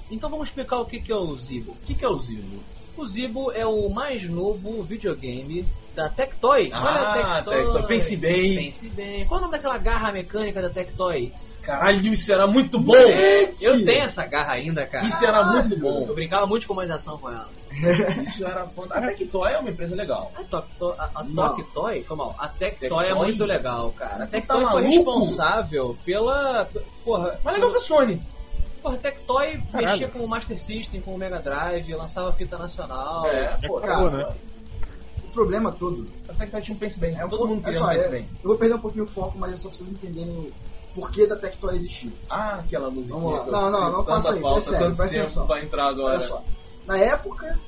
Então vamos explicar o que que é o Zibo. O que, que é o Zibo? O Zibo é o mais novo videogame da Tectoy. Olha a Ah, Tectoy. Tectoy. Pense bem. Pense bem. Qual o nome daquela garra mecânica da Tectoy? Caralho, isso era muito bom! Eu tenho essa garra ainda, cara. Isso era muito Eu bom. brincava muito com comandação com ela. Isso era fantástico. A Tectoy é uma empresa legal. A Tectoy, a, a. Tectoy, foi mal. A Tectoy, é muito legal, cara. A Tectoy tá foi maluco? responsável pela. Porra, Mas legal que a Sony. Porra, a Tectoy Caralho. mexia com o Master System, com o Mega Drive, lançava fita nacional. É, pô, acabou, cara. né? problema todo. Até que tinha um pense bem. É um Todo pouco- mundo é queria um pense é- bem. Eu vou perder um pouquinho o foco, mas é só pra vocês entenderem o porquê da Tectoy existir. Ah, aquela música. Vamos lá. Não, não, não faça isso, é sério, presta atenção. vai entrar agora? Olha só. Na época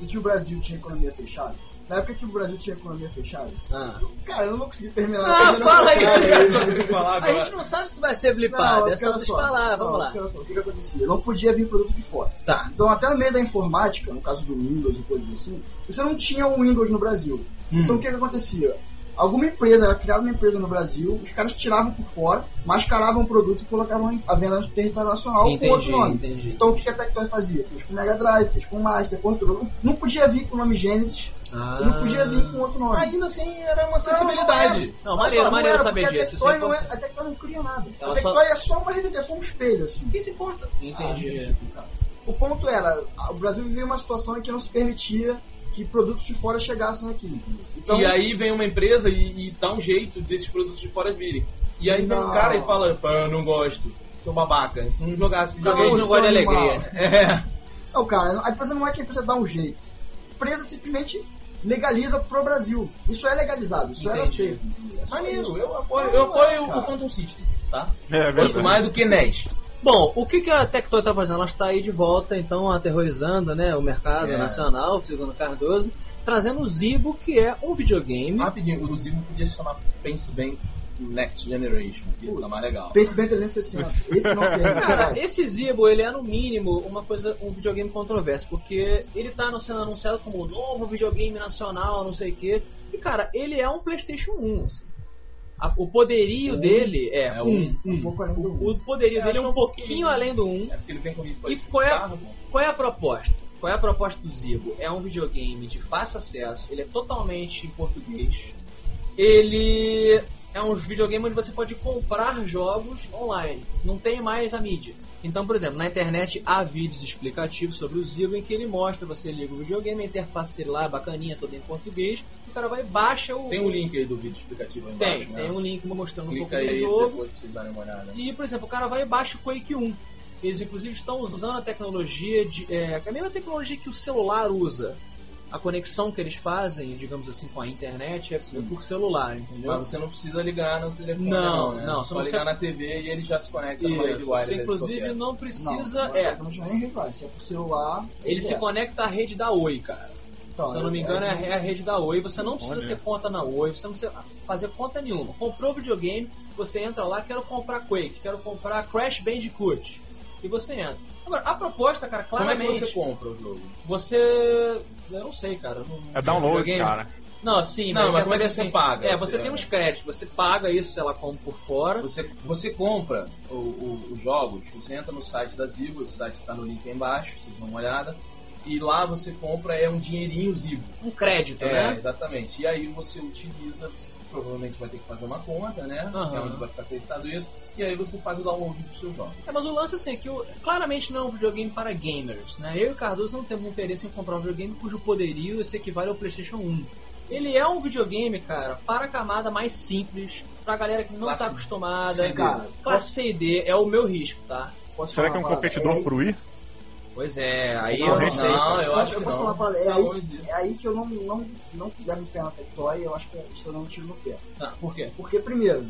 em que o Brasil tinha economia fechada, na época que o Brasil tinha economia fechada, Ah. cara, eu não vou conseguir terminar. Ah, fala aí. cara, A gente não sabe se tu vai ser blipado, Não, é só nos falar, vamos Não, lá. só, O que, que acontecia? Não podia vir produto de fora. Tá. Então, até no meio da informática, no caso do Windows e coisas assim, você não tinha o Windows no Brasil. Hum. Então, o que, que acontecia? Alguma empresa, era criada uma empresa no Brasil, os caras tiravam por fora, mascaravam o produto e colocavam em- a venda no território nacional com outro Entendi, nome. entendi. Então, o que que a Tectoy fazia? Fez com o Mega Drive, fez com o Master, com outro. Não podia vir com o nome Genesis, Ah. e não podia vir com outro nome. Ainda assim, era uma acessibilidade. Não, maneiro, só, não maneiro era, saber porque a disso. Isso Tectoy, é não é, a Tectoy não cria nada. Ela a Tectoy é só uma revista, é só um espelho, assim. Quem se importa? Entendi. O ponto era, o Brasil vivia uma situação em que não se permitia que produtos de fora chegassem aqui. Então, e aí vem uma empresa e, e dá um jeito desses produtos de fora virem. E aí vem um Não. cara e fala, pá, eu não gosto, sou babaca, não jogasse videogame. não gosta de alegria. É, não, cara, a empresa não é que a empresa dá um jeito. A empresa simplesmente legaliza pro Brasil. Isso é legalizado, isso era Entendi. É só maneiro, isso. eu apoio, eu apoio o Phantom System, tá? É Gosto verdade. mais do que NES. Bom, o que, que a Tectoy tá fazendo? Ela está aí de volta, então, aterrorizando né, o mercado É. nacional, segundo Cardoso, trazendo o Zibo, que é um videogame. Rapidinho, o Zibo podia se chamar Pense Bem Next Generation, que tá mais legal. Pense bem 360. Esse não tem. Cara, vai. esse Zibo, ele é no mínimo uma coisa, um videogame controverso, porque ele tá sendo anunciado como o novo videogame nacional, não sei o quê. E cara, ele é um PlayStation 1. assim. A- o poderio Um? dele é, É um. um. um O, o poderio É, dele é um um pouquinho além do 1. É porque ele vem com E qual é a- carro. Qual é a proposta? Qual é a proposta do Zibo? É um videogame de fácil acesso, ele é totalmente em português. Ele é um videogame onde você pode comprar jogos online, não tem mais a mídia. Então, por exemplo, na internet há vídeos explicativos sobre o Zibo em que ele mostra, você liga o videogame, a interface dele lá é bacaninha, toda em português, o cara vai e baixa o. Tem um link aí do vídeo explicativo aí embaixo, Tem, né? tem um link mostrando um pouco Clica do aí jogo. depois pra vocês darem uma olhada. E, por exemplo, o cara vai e baixa o Quake 1. Eles, inclusive, estão usando a tecnologia de. É, a mesma tecnologia que o celular usa. A conexão que eles fazem, digamos assim, com a internet é por celular, entendeu? Mas você não precisa ligar no telefone, Não, não, né? não, você Só não ligar precisa- na TV e ele já se conecta numa rede Isso, wireless você, inclusive, qualquer. não precisa. não, é, Não se é pro celular. ele se é. conecta à rede da Oi, cara. Então, Se eu não me engano, é, a- é a rede da Oi. Você não precisa ter conta na Oi, você não precisa fazer conta nenhuma. Comprou o videogame, você entra lá, quero comprar Quake, quero comprar Crash Bandicoot. E você entra. Agora, a proposta, cara, Como é claramente. que você compra o jogo? Você. Eu não sei, cara. eu não- É download, videogame- cara. Não, sim, Não, mas, mas quer como é que saber você assim, paga? É, você Você- tem uns créditos, você paga isso, sei lá, como por fora. Você, você compra o- o- os jogos, você entra no site da Zibo, esse site tá no link aí embaixo, vocês dão uma olhada. E lá você compra é um dinheirinho Zibo. Um crédito, É, né? exatamente. E aí você utiliza, você provavelmente vai ter que fazer uma conta, né? Aham. Que é onde vai ficar acreditado isso. E aí você faz o download dos seus jogos. É, mas o lance assim, é que o- claramente não é um videogame para gamers, né? Eu e o Cardoso não temos interesse em comprar um videogame cujo poderio se equivale ao PlayStation 1. Ele é um videogame, cara, para a camada mais simples, pra galera que não Classe tá acostumada. Cara, Classe C e D é o meu risco, tá? Posso Será que é um competidor É- pro Wii? Pois é, aí Não, eu não sei. Não, eu posso- acho eu que posso não. falar? É aí-. É aí que eu não, não, não levo fé na Tectoy, eu acho que estou dando um tiro no pé. Tá, por quê? Porque, primeiro,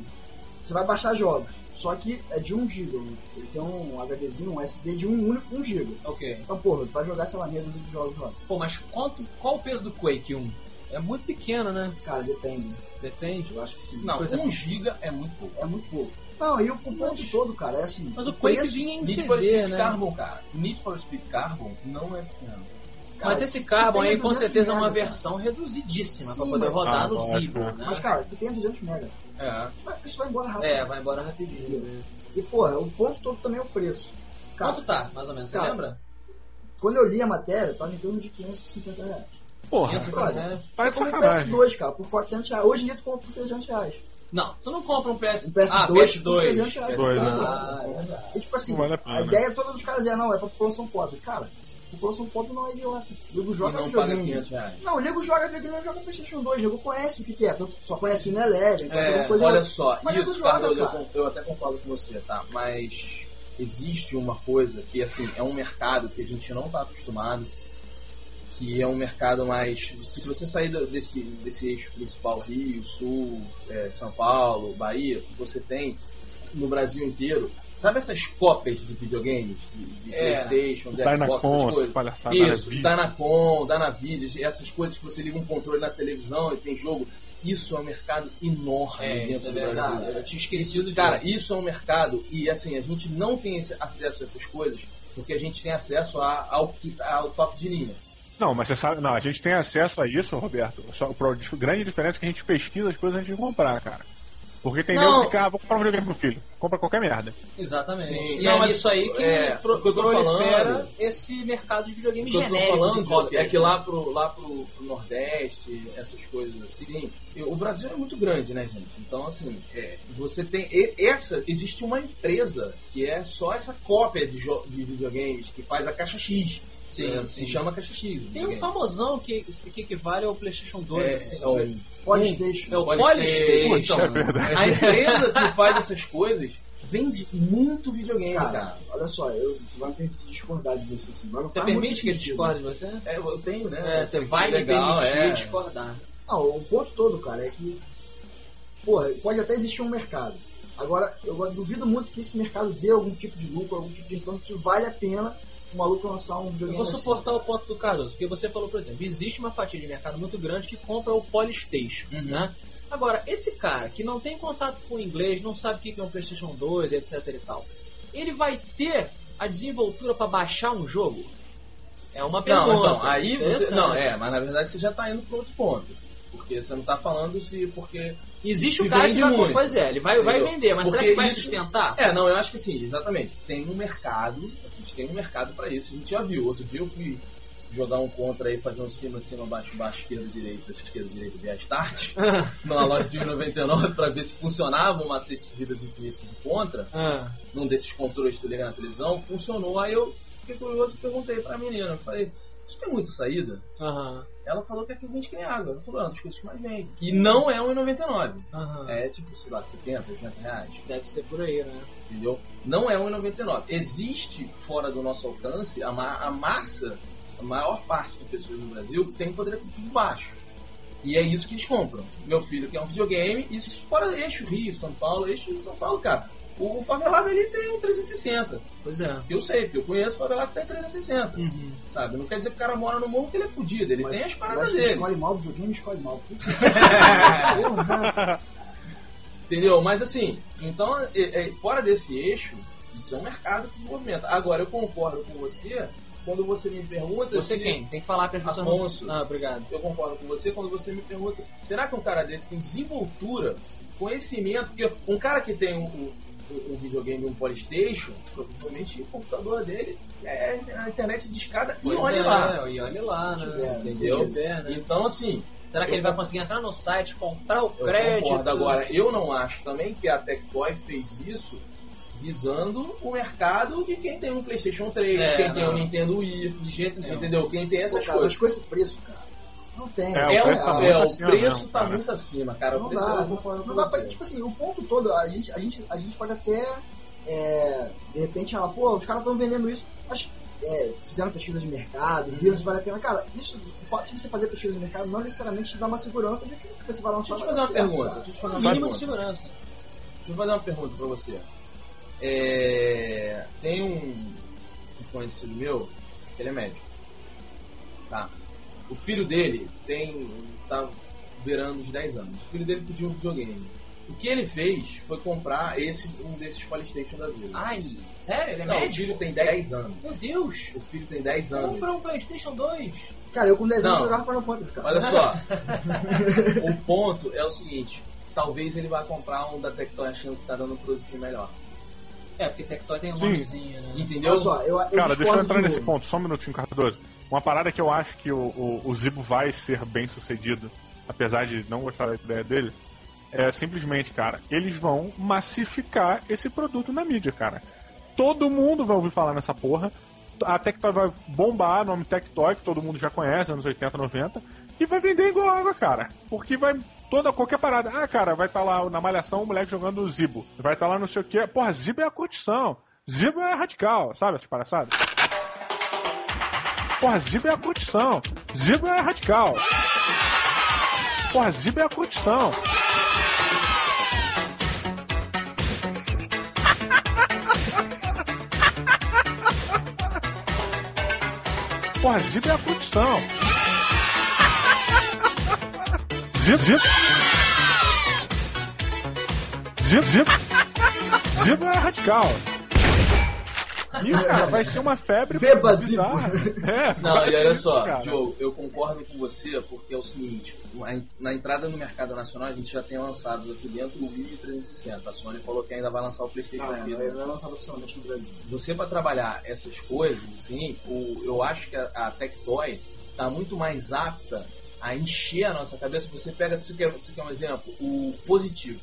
você vai baixar jogos, só que é de 1 GB. Ele tem um HDzinho, um SD de um único 1 GB. Ok. Então, porra, tu vai jogar, meia dúzia de jogos lá. Pô, mas quanto, qual o peso do Quake 1? É muito pequeno, né? Cara, depende. Depende. Eu acho que sim. Não, Por exemplo- 1 GB é muito pouco. É muito pouco. Não, e o, o ponto todo, cara, é assim. Mas o Quake preço- vinha em Need for CD, Speed né? Carbon, cara. Need for Speed Carbon não é pequeno. cara, Mas esse Carbon aí com 200 certeza é uma cara. versão reduzidíssima Sim, pra poder mas- rodar Ah, no Zibo, né? Mas, cara, tu tem 200 mega. É. Vai- Isso vai embora rápido. É, vai embora rapidinho. né? E, porra, o ponto todo também é o preço. Cara, Quanto tá, mais ou menos? Você Cara, lembra? quando eu li a matéria, tava em torno de 550 reais. Porra, 550 reais? Você compra sacanagem. PS2, cara, por 400 reais. Hoje em dia tu compra por 300 reais. Não, tu não compra um PS... Um PS2 ah, por PS2. 300 reais. Dois, né? Ah, é verdade. E, tipo assim, vale a pena. ideia toda dos caras é, não, é pra população pobre. Cara, população pobre não é idiota. O Ligo E joga videogame. 500 reais. Não, o Ligo joga videogame, joga Playstation 2. O Ligo conhece o que, que é. Tu só conhece o Ineleven, conhece É, alguma coisa. Olha só, Mas isso, joga, Cardoso, eu, cara. eu até concordo com você, tá? Mas existe uma coisa que, assim, é um mercado que a gente não tá acostumado, que é um mercado mais. Se você sair desse, desse eixo principal, Rio, Sul, é, São Paulo, Bahia, você tem no Brasil inteiro, sabe essas cópias de videogames? De, de É. Playstation, de Xbox, Dynacon, essas coisas? palhaçadas. Isso, Dynavid. Dynacon, Dynavids, essas coisas que você liga um controle na televisão e tem jogo. Isso é um mercado enorme É, dentro isso é do verdade. Brasil. Eu tinha esquecido Cara, disso. isso é um mercado e assim, a gente não tem esse acesso a essas coisas porque a gente tem acesso a- ao, ao top de linha. Não, mas você sabe. Não, a gente tem acesso a isso, Roberto. Só a grande diferença é que a gente pesquisa as coisas antes de comprar, cara. Porque tem Não. nego que, ah, vou comprar um videogame pro filho. Compra qualquer merda. Exatamente. Sim. E Não, é mas- isso aí que é, pro, que eu tô prolifera falando- esse mercado de videogame O que eu tô genérico. falando é que lá pro, lá pro, pro Nordeste, essas coisas assim, e o Brasil é muito grande, né, gente? Então, assim, é, você tem. e- essa, existe uma empresa que é só essa cópia de, de videogames que faz a caixa X. Sim, É, sim. Se chama caixa X. Tem um videogame. famosão que, que equivale ao PlayStation 2. É, assim, é o- né? Polystation. É o Polystation. Polystation. É. A empresa que faz essas coisas vende muito videogame, cara. Cara, olha só, eu vai ter que discordar de você assim. Você permite que ele discorde de você? É, eu tenho, né? É, você que vai ser me legal, permitir é. discordar. Não, o ponto todo, cara, é que. Porra, pode até existir um mercado. Agora, eu duvido muito que esse mercado dê algum tipo de lucro, algum tipo de retorno que vale a pena o maluco lançar um Eu videogame. vou assim. suportar o ponto do Cardoso, porque você falou, por exemplo, existe uma fatia de mercado muito grande que compra o Polystation, Uhum. né? Agora, esse cara que não tem contato com o inglês, não sabe o que é um PlayStation 2, etc e tal, ele vai ter a desenvoltura para baixar um jogo? É uma pergunta. Não, então, aí você. Não, é, mas na verdade você já tá indo para outro ponto. Porque você não tá falando se. Porque. Existe o cara que vai, muito. pois é, ele vai, vai vender, mas será Porque que vai isso- sustentar? É, não, eu acho que sim, exatamente. Tem um mercado, gente tem um mercado para isso. A gente já viu. Outro dia eu fui jogar um contra aí, fazer um cima, cima, baixo, baixo, esquerda, direita, esquerda, direita, via start, numa loja de 1,99 para ver se funcionava o macete de vidas infinitas de contra. Ah, num desses controles que tu liga na televisão, funcionou. Aí eu fiquei curioso e perguntei pra menina. Falei, isso tem muita saída? aham, Ela falou que aqui vende que nem água. Ela falou, é uma das coisas que mais vende. E não é 1,99. aham. É tipo, sei lá, 70, 80 reais. Deve ser por aí, né? Entendeu? Não é 1,99. Existe fora do nosso alcance a, ma- a massa, a maior parte de pessoas no Brasil tem poder aquisitivo baixo. E é isso que eles compram. Meu filho quer um videogame, isso fora eixo Rio, São Paulo, eixo de São Paulo, cara. O favelado ali tem um 360. Pois é. Eu sei, porque eu conheço o favelado que tem 360. Uhum. Sabe? Não quer dizer que o cara mora no morro que ele é fudido. Ele Mas- tem as paradas dele. escolhe mal o videogame, escolhe mal. Putz, porra, Entendeu? Mas assim, então, é- é, fora desse eixo, isso é um mercado que movimenta. Agora, eu concordo com você quando você me pergunta. Você se- quem? Tem que falar pessoas. não- Afonso. Ah, obrigado. Eu concordo com você quando você me pergunta: será que um cara desse tem desenvoltura, conhecimento? Porque um cara que tem um, um- um videogame, um Polystation, provavelmente o computador dele é a internet de escada e olha é, lá. E olha lá, né? tiver, Entendeu? Tiver, né? Então, assim, Será que eu ele vai con- conseguir entrar no site, comprar o crédito? concordo. Agora, eu não acho também que a Tectoy fez isso visando o mercado de quem tem um PlayStation 3, É, quem tem não. um Nintendo Wii, De jeito nenhum. entendeu? Quem tem Pô, essas cara, mas coisas. com esse preço, cara, não tem. É, o É, preço tá o, muito é, o acima preço mesmo, tá cara. muito acima, cara. O Não preço dá, com Não dá pra, tipo assim, o ponto todo, a gente, a gente, a gente pode até, é, de repente, falar, pô, os caras estão vendendo isso, mas é, fizeram pesquisa de mercado, viram se vale a pena. Cara, isso, o fato de você fazer pesquisa de mercado não necessariamente te dá uma segurança de que você vai lançar Deixa eu te fazer uma pergunta. Deixa eu te fazer uma mínimo de pergunta. segurança. Deixa eu fazer uma pergunta pra você. É, Tem um, um conhecido meu, ele é médico. Tá. O filho dele tem. tá beirando os 10 anos. O filho dele pediu um videogame. O que ele fez foi comprar esse, um desses Polystation da vida. Ai, sério? Ele é Não, o médico? filho tem 10 anos. Meu Deus! O filho tem 10 anos. Compra um Playstation 2. Cara, eu com 10 anos Não. jogava Final Fantasy, cara. Olha só. o ponto é o seguinte. Talvez ele vá comprar um da Tectoy achando que tá dando um produto melhor. É, porque Tectoy tem um Sim. nomezinho, né? Entendeu? Olha só, eu, eu Cara, deixa eu entrar de nesse novo. ponto, só um minutinho, Cardoso. Uma parada que eu acho que o, o, o Zibo vai ser bem sucedido, apesar de não gostar da ideia dele, é simplesmente, cara, eles vão massificar esse produto na mídia, cara. Todo mundo vai ouvir falar nessa porra. A Tectoy vai bombar, nome Tectoy, que todo mundo já conhece, anos 80, 90, e vai vender igual água, cara. Porque vai toda qualquer parada. Ah, cara, vai estar lá na malhação o moleque jogando Zibo. Vai estar lá não sei o que. Porra, Zibo é a curtição. Zibo é radical, sabe? As palhaçadas. Porra, Zibo é a curtição. Zibo é radical. Porra, Zibo é a curtição. Porra, Zibo é a curtição. Zibo, Zibo. Zibo, Zibo. Zibo é radical. Cara, vai ser uma febre Beba bizarra. É, Não, vai e olha só, cara. Diogo, eu concordo com você porque é o seguinte, na, entrada no mercado nacional a gente já tem lançado aqui dentro o Wii 360. A Sony falou que ainda vai lançar o Playstation Ah, é, Vita. vai vai lançar oficialmente no Brasil. Você para trabalhar essas coisas, assim, o, eu acho que a, a Tectoy tá muito mais apta a encher a nossa cabeça. Você pega, você quer, você quer um exemplo, o positivo.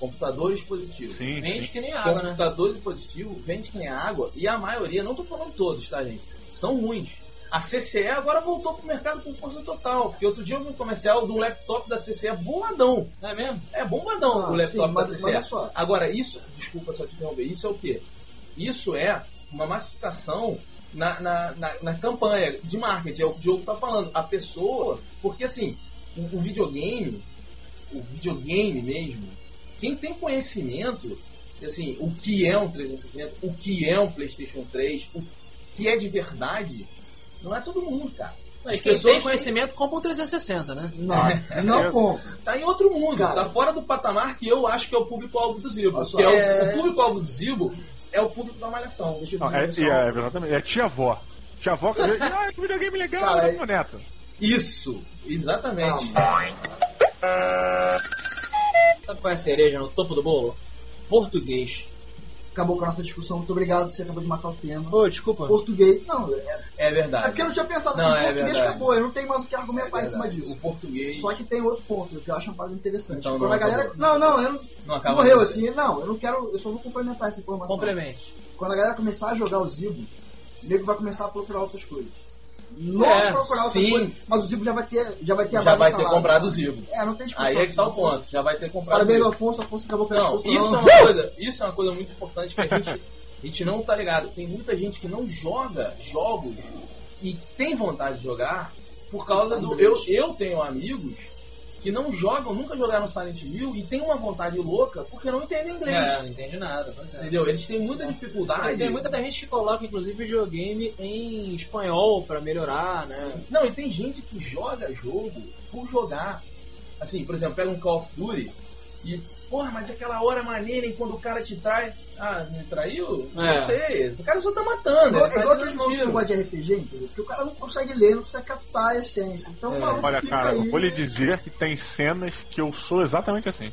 Computadores positivos. Sim, Vende sim. que nem água, né? Computadores positivos vende que nem água e a maioria, não tô falando todos, tá, gente? São ruins. A CCE agora voltou pro mercado com força total. Porque outro dia eu vi um comercial de um laptop da CCE bombadão. Não é mesmo? É bombadão Ah, o laptop sim, mas- da mas CCE. olha só. Agora, isso, desculpa só te interromper, isso é o quê? Isso é uma massificação na, na, na, na campanha de marketing, é o que o Diogo tá falando. A pessoa, porque assim, o, o videogame, o videogame mesmo, quem tem conhecimento, assim, o que é um 360, o que é um PlayStation 3, o que é de verdade, não é todo mundo, cara. Mas As quem pessoas tem conhecimento compra um 360, né? Não, não compra. tá em outro mundo, Cara. tá fora do patamar que eu acho que é o público-alvo do Zibo. É o- é- o público-alvo do Zibo é o público da Malhação. Deixa eu Não, é, é, exatamente. É tia avó. Tia avó que ah, que videogame legal, Cara, é- pro neto. Isso, exatamente. Sabe qual é a cereja no topo do bolo? Português. Acabou com a nossa discussão. Muito obrigado, você acabou de matar o tema. Ô, desculpa. Português. Não, é, É é verdade. porque eu não tinha pensado Não, assim. é português verdade. acabou. Eu não tenho mais o que É argumentar em cima disso. O português Só que tem outro ponto que eu acho uma parada interessante. Então Quando não a galera. acabou. Não, não, eu não. não acaba morreu assim. Não, eu não quero. Eu só vou complementar essa informação. Complemente. Quando a galera começar a jogar o Zibo, o nego vai começar a procurar outras coisas. Não É, procurar sim. mas o Zibo já vai ter, já vai ter a Já vai ter comprado o Zibo. É, não tem discussão. Aí é que tá o ponto. Já vai ter comprado o Parabéns, Zibo. Afonso. Afonso acabou com a Não, discussão. isso é uma coisa, isso é uma coisa muito importante que a gente, a gente não tá ligado. Tem muita gente que não joga jogos e que tem vontade de jogar por causa do. Eu, eu tenho amigos que não jogam, nunca jogaram Silent Hill e tem uma vontade louca porque não entendem inglês. É, não entende nada. É. Entendeu? Eles têm muita Sim. dificuldade. Tem muita gente que coloca, inclusive, videogame em espanhol pra melhorar, né? Não, e tem gente que joga jogo por jogar. Assim, por exemplo, pega um Call of Duty e, porra, mas aquela hora maneira em quando o cara te trai. Ah, me traiu? É. Não sei. O cara só tá matando. Ele tá igual aqueles malucos que gostam de RPG, entendeu? Porque o cara não consegue ler, não consegue captar a essência. Então, É. maluco Olha, cara, aí. eu vou lhe dizer que tem cenas que eu sou exatamente assim.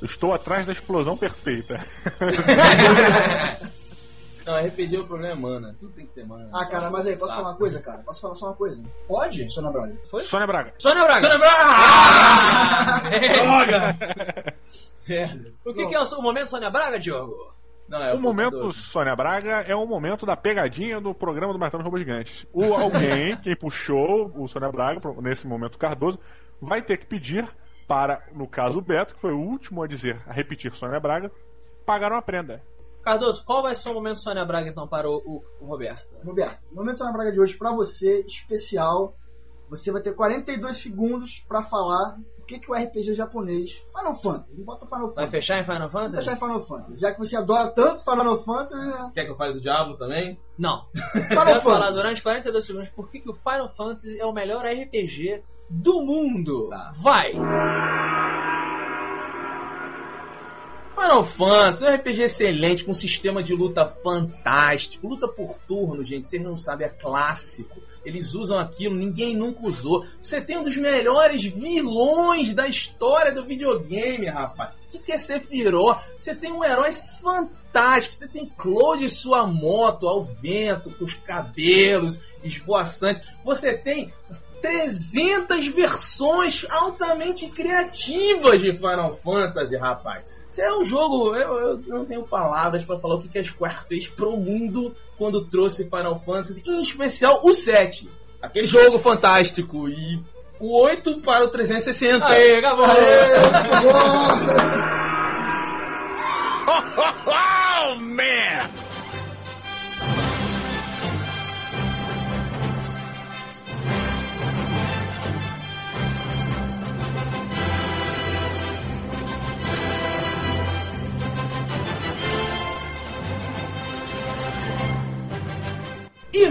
Eu estou atrás da explosão perfeita. Não, RPG o problema é mana. Tudo tem que ter mana. Ah, cara, mas aí, posso Saco. falar uma coisa, cara? Posso falar só uma coisa? Pode? Sônia Braga. Sônia Braga. Sônia Braga! Lembra? Ah! Droga! Merda. O que, que é o momento Sônia Braga, Diogo? Não, é O momento computador. Sônia Braga é o momento da pegadinha do programa do Matando Robôs Gigantes. O alguém, quem puxou o Sônia Braga, nesse momento Cardoso, vai ter que pedir para, no caso o Beto, que foi o último a dizer, a repetir Sônia Braga, pagar uma prenda. Cardoso, qual vai ser o momento Sônia Braga, então, para o, o- o Roberto? Roberto, o momento Sônia Braga de hoje pra você, especial. Você vai ter 42 segundos pra falar o que, que o RPG japonês. Final Fantasy, não bota Final Vai Fantasy. fechar em Final Fantasy? deixar em Final Fantasy. Já que você adora tanto Final Fantasy, né? Quer que eu fale do Diablo também? Não. Você Final vai falar durante 42 segundos por que, que o Final Fantasy é o melhor RPG do mundo. Tá. Vai! Final Fantasy, um RPG excelente, com um sistema de luta fantástico. Luta por turno, gente, vocês não sabem, é clássico. Eles usam aquilo, ninguém nunca usou. Você tem um dos melhores vilões da história do videogame, rapaz. O que, que é Sephiroth? Você tem um herói fantástico. Você tem Claude sua moto ao vento, com os cabelos esvoaçantes. Você tem 300 versões altamente criativas de Final Fantasy, rapaz. É um jogo, eu, eu não tenho palavras pra falar o que que a Square fez pro mundo quando trouxe Final Fantasy, em especial o 7. Aquele jogo fantástico e o 8 para o 360. Aê, acabou! Aê, bom! Oh, man!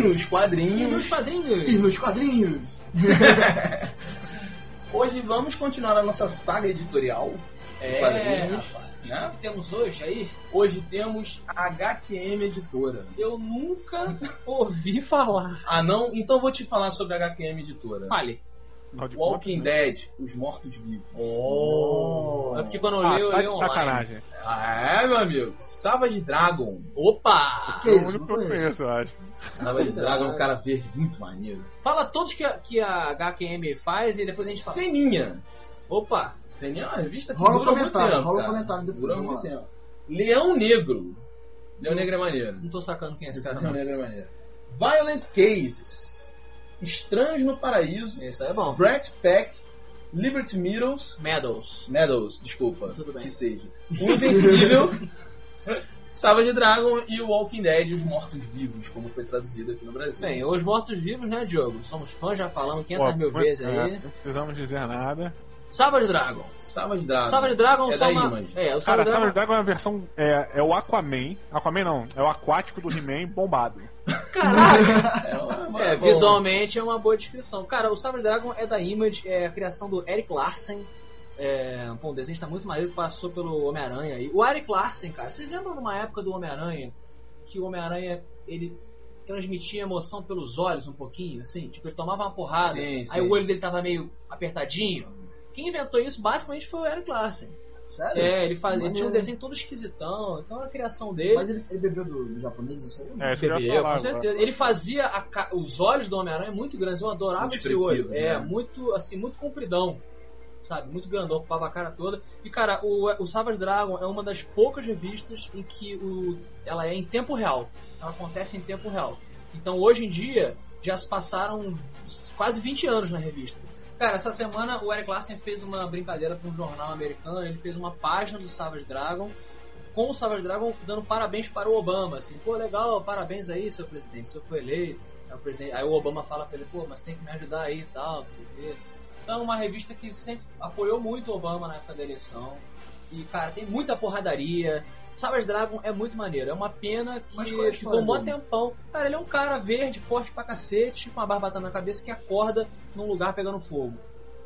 E nos E quadrinhos, nos quadrinhos. E nos quadrinhos. hoje vamos continuar a nossa saga editorial. É, quadrinhos, rapaz. né? O que temos hoje aí? Hoje temos a HQM Editora. Eu nunca ouvi falar. Ah, não? Então vou te falar sobre a HQM Editora. Fale. Walking contas, né? Dead, Os Mortos-Vivos. Oh. É porque quando eu Ah, leio, eu tá leio de online. sacanagem. Ah, é, meu amigo. Savage Dragon. Opa! Que É o isso, único que eu conheço. eu acho. Savage Dragon é um cara verde muito maneiro. Fala todos que a, que a HQM faz e depois a gente fala. Seninha. Opa! Seninha é uma revista que Rola dura muito tempo. rola comentário depois, Dura muito tempo. Leão Negro. Leão Negro é maneiro. Não tô sacando quem é esse cara. Leão Não. Negro é maneiro. Violent Cases. Estranhos no Paraíso. Isso é bom. Brat Pack. Liberty Meadows. Meadows. Meadows, desculpa. Tudo bem. Que seja. O Invencível. Savage Dragon e o Walking Dead, os mortos-vivos, como foi traduzido aqui no Brasil. Bem, os mortos-vivos, né, Diogo? Somos fãs, já falamos 500 Pô, mil vezes é, aí. Não precisamos dizer nada. Savage Dragon. Savage Dragon. Savage Dragon É da uma... É, o Cara, Savage Dragon... Savage Dragon é a versão. É, é o Aquaman. Aquaman não, é o aquático do He-Man bombado. Caraca! É, uma- É, bom. visualmente é uma boa descrição. Cara, o Savage Dragon é da Image, é a criação do Eric Larsen. É, pô, um desenho muito maneiro que passou pelo Homem-Aranha aí. O Eric Larsen, cara, vocês lembram numa época do Homem-Aranha que o Homem-Aranha ele transmitia emoção pelos olhos um pouquinho, assim? Tipo, ele tomava uma porrada, Sim, aí sim. o olho dele tava meio apertadinho. Quem inventou isso basicamente foi o Eric Larsen. Sério? É, ele, faz, ele tinha um desenho todo esquisitão, então a criação dele. Mas ele, ele bebeu do, do japonês, isso aí? É, isso Bebeu, falar. com certeza. Ele fazia ca- os olhos do Homem-Aranha muito grandes, eu adorava Muito esse olho. É, né? muito, assim, muito compridão. Sabe, muito grandão, ocupava a cara toda. E, cara, o, o Savage Dragon é uma das poucas revistas em que o, ela é em tempo real. Ela acontece em tempo real. Então, hoje em dia, já se passaram quase 20 anos na revista. Cara, essa semana o Eric Larsen fez uma brincadeira para um jornal americano. Ele fez uma página do Savage Dragon com o Savage Dragon dando parabéns para o Obama, assim, pô, legal, parabéns aí, seu presidente, senhor foi eleito. Aí o, presidente, aí o Obama fala pra ele, pô, mas tem que me ajudar aí e tal, não sei o quê. Então, uma revista que sempre apoiou muito o Obama na época da eleição. E, cara, tem muita porradaria. Savage Dragon é muito maneiro. É uma pena que é ficou um mó tempão. Cara, ele é um cara verde, forte pra cacete, com uma barbata na cabeça que acorda num lugar pegando fogo.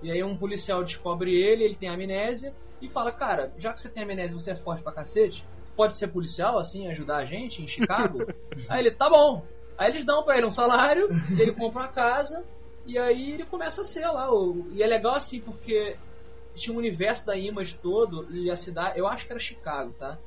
E aí um policial descobre ele, ele tem amnésia e fala, cara, já que você tem amnésia você é forte pra cacete, pode ser policial, assim, ajudar a gente em Chicago? aí ele, tá bom. Aí eles dão pra ele um salário, ele compra uma casa, e aí ele começa a ser lá. E é legal assim, porque tinha um universo da Image todo, e a cidade, eu acho que era Chicago, tá?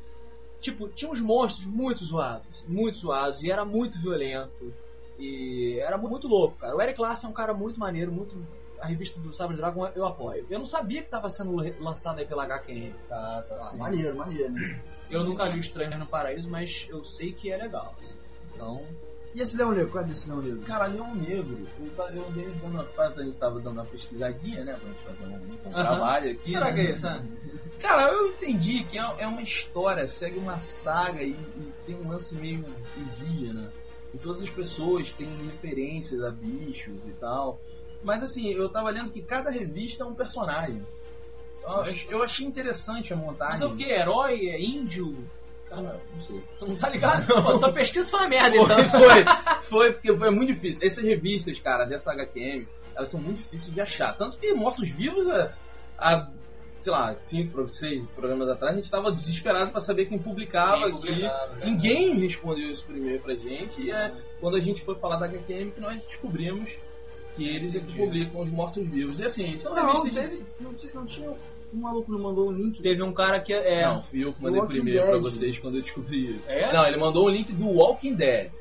Tipo, tinha uns monstros muito zoados, muito zoados, e era muito violento. E era mu- muito louco, cara. O Eric Larson é um cara muito maneiro, muito. A revista do Savage Dragon eu apoio. Eu não sabia que estava sendo lançada aí pela HQM. Tá, tá, Ah, sim. maneiro, maneiro. Eu nunca o Estranho no Paraíso, mas eu sei que é legal. assim. Então, E esse Leão Negro? Qual é desse Leão Negro? Cara, Leão Negro, eu, andei dando uma, a gente tava dando uma pesquisadinha, né? Pra gente fazer um, um Aham. trabalho aqui. será né? que é isso? né? Cara, eu entendi que é, é uma história, segue uma saga e, e tem um lance meio indígena. E todas as pessoas têm referências a bichos e tal. Mas assim, eu tava lendo que cada revista é um personagem. Só- Eu achei interessante a montagem. Mas é o que? Herói? É índio? Cara, não sei. Tu não tá ligado? Pô, tua pesquisa foi uma merda, Foi, então. foi, foi, porque foi muito difícil. Essas revistas, cara, dessa HQM, elas são muito difíceis de achar. Tanto que Mortos Vivos, há, sei lá, cinco, seis programas atrás, a gente tava desesperado pra saber quem publicava Quem aqui. publicava, né? Ninguém respondeu isso primeiro pra gente. E é quando a gente foi falar da HQM que nós descobrimos que eles é que publicam os Mortos Vivos. E assim, são Não, revistas. de- não, tinha- não tinha. Um maluco não mandou um link. Teve um cara que é. Não, fui eu que mandei primeiro pra Dead. vocês quando eu descobri isso. É? Não, ele mandou o link do Walking Dead.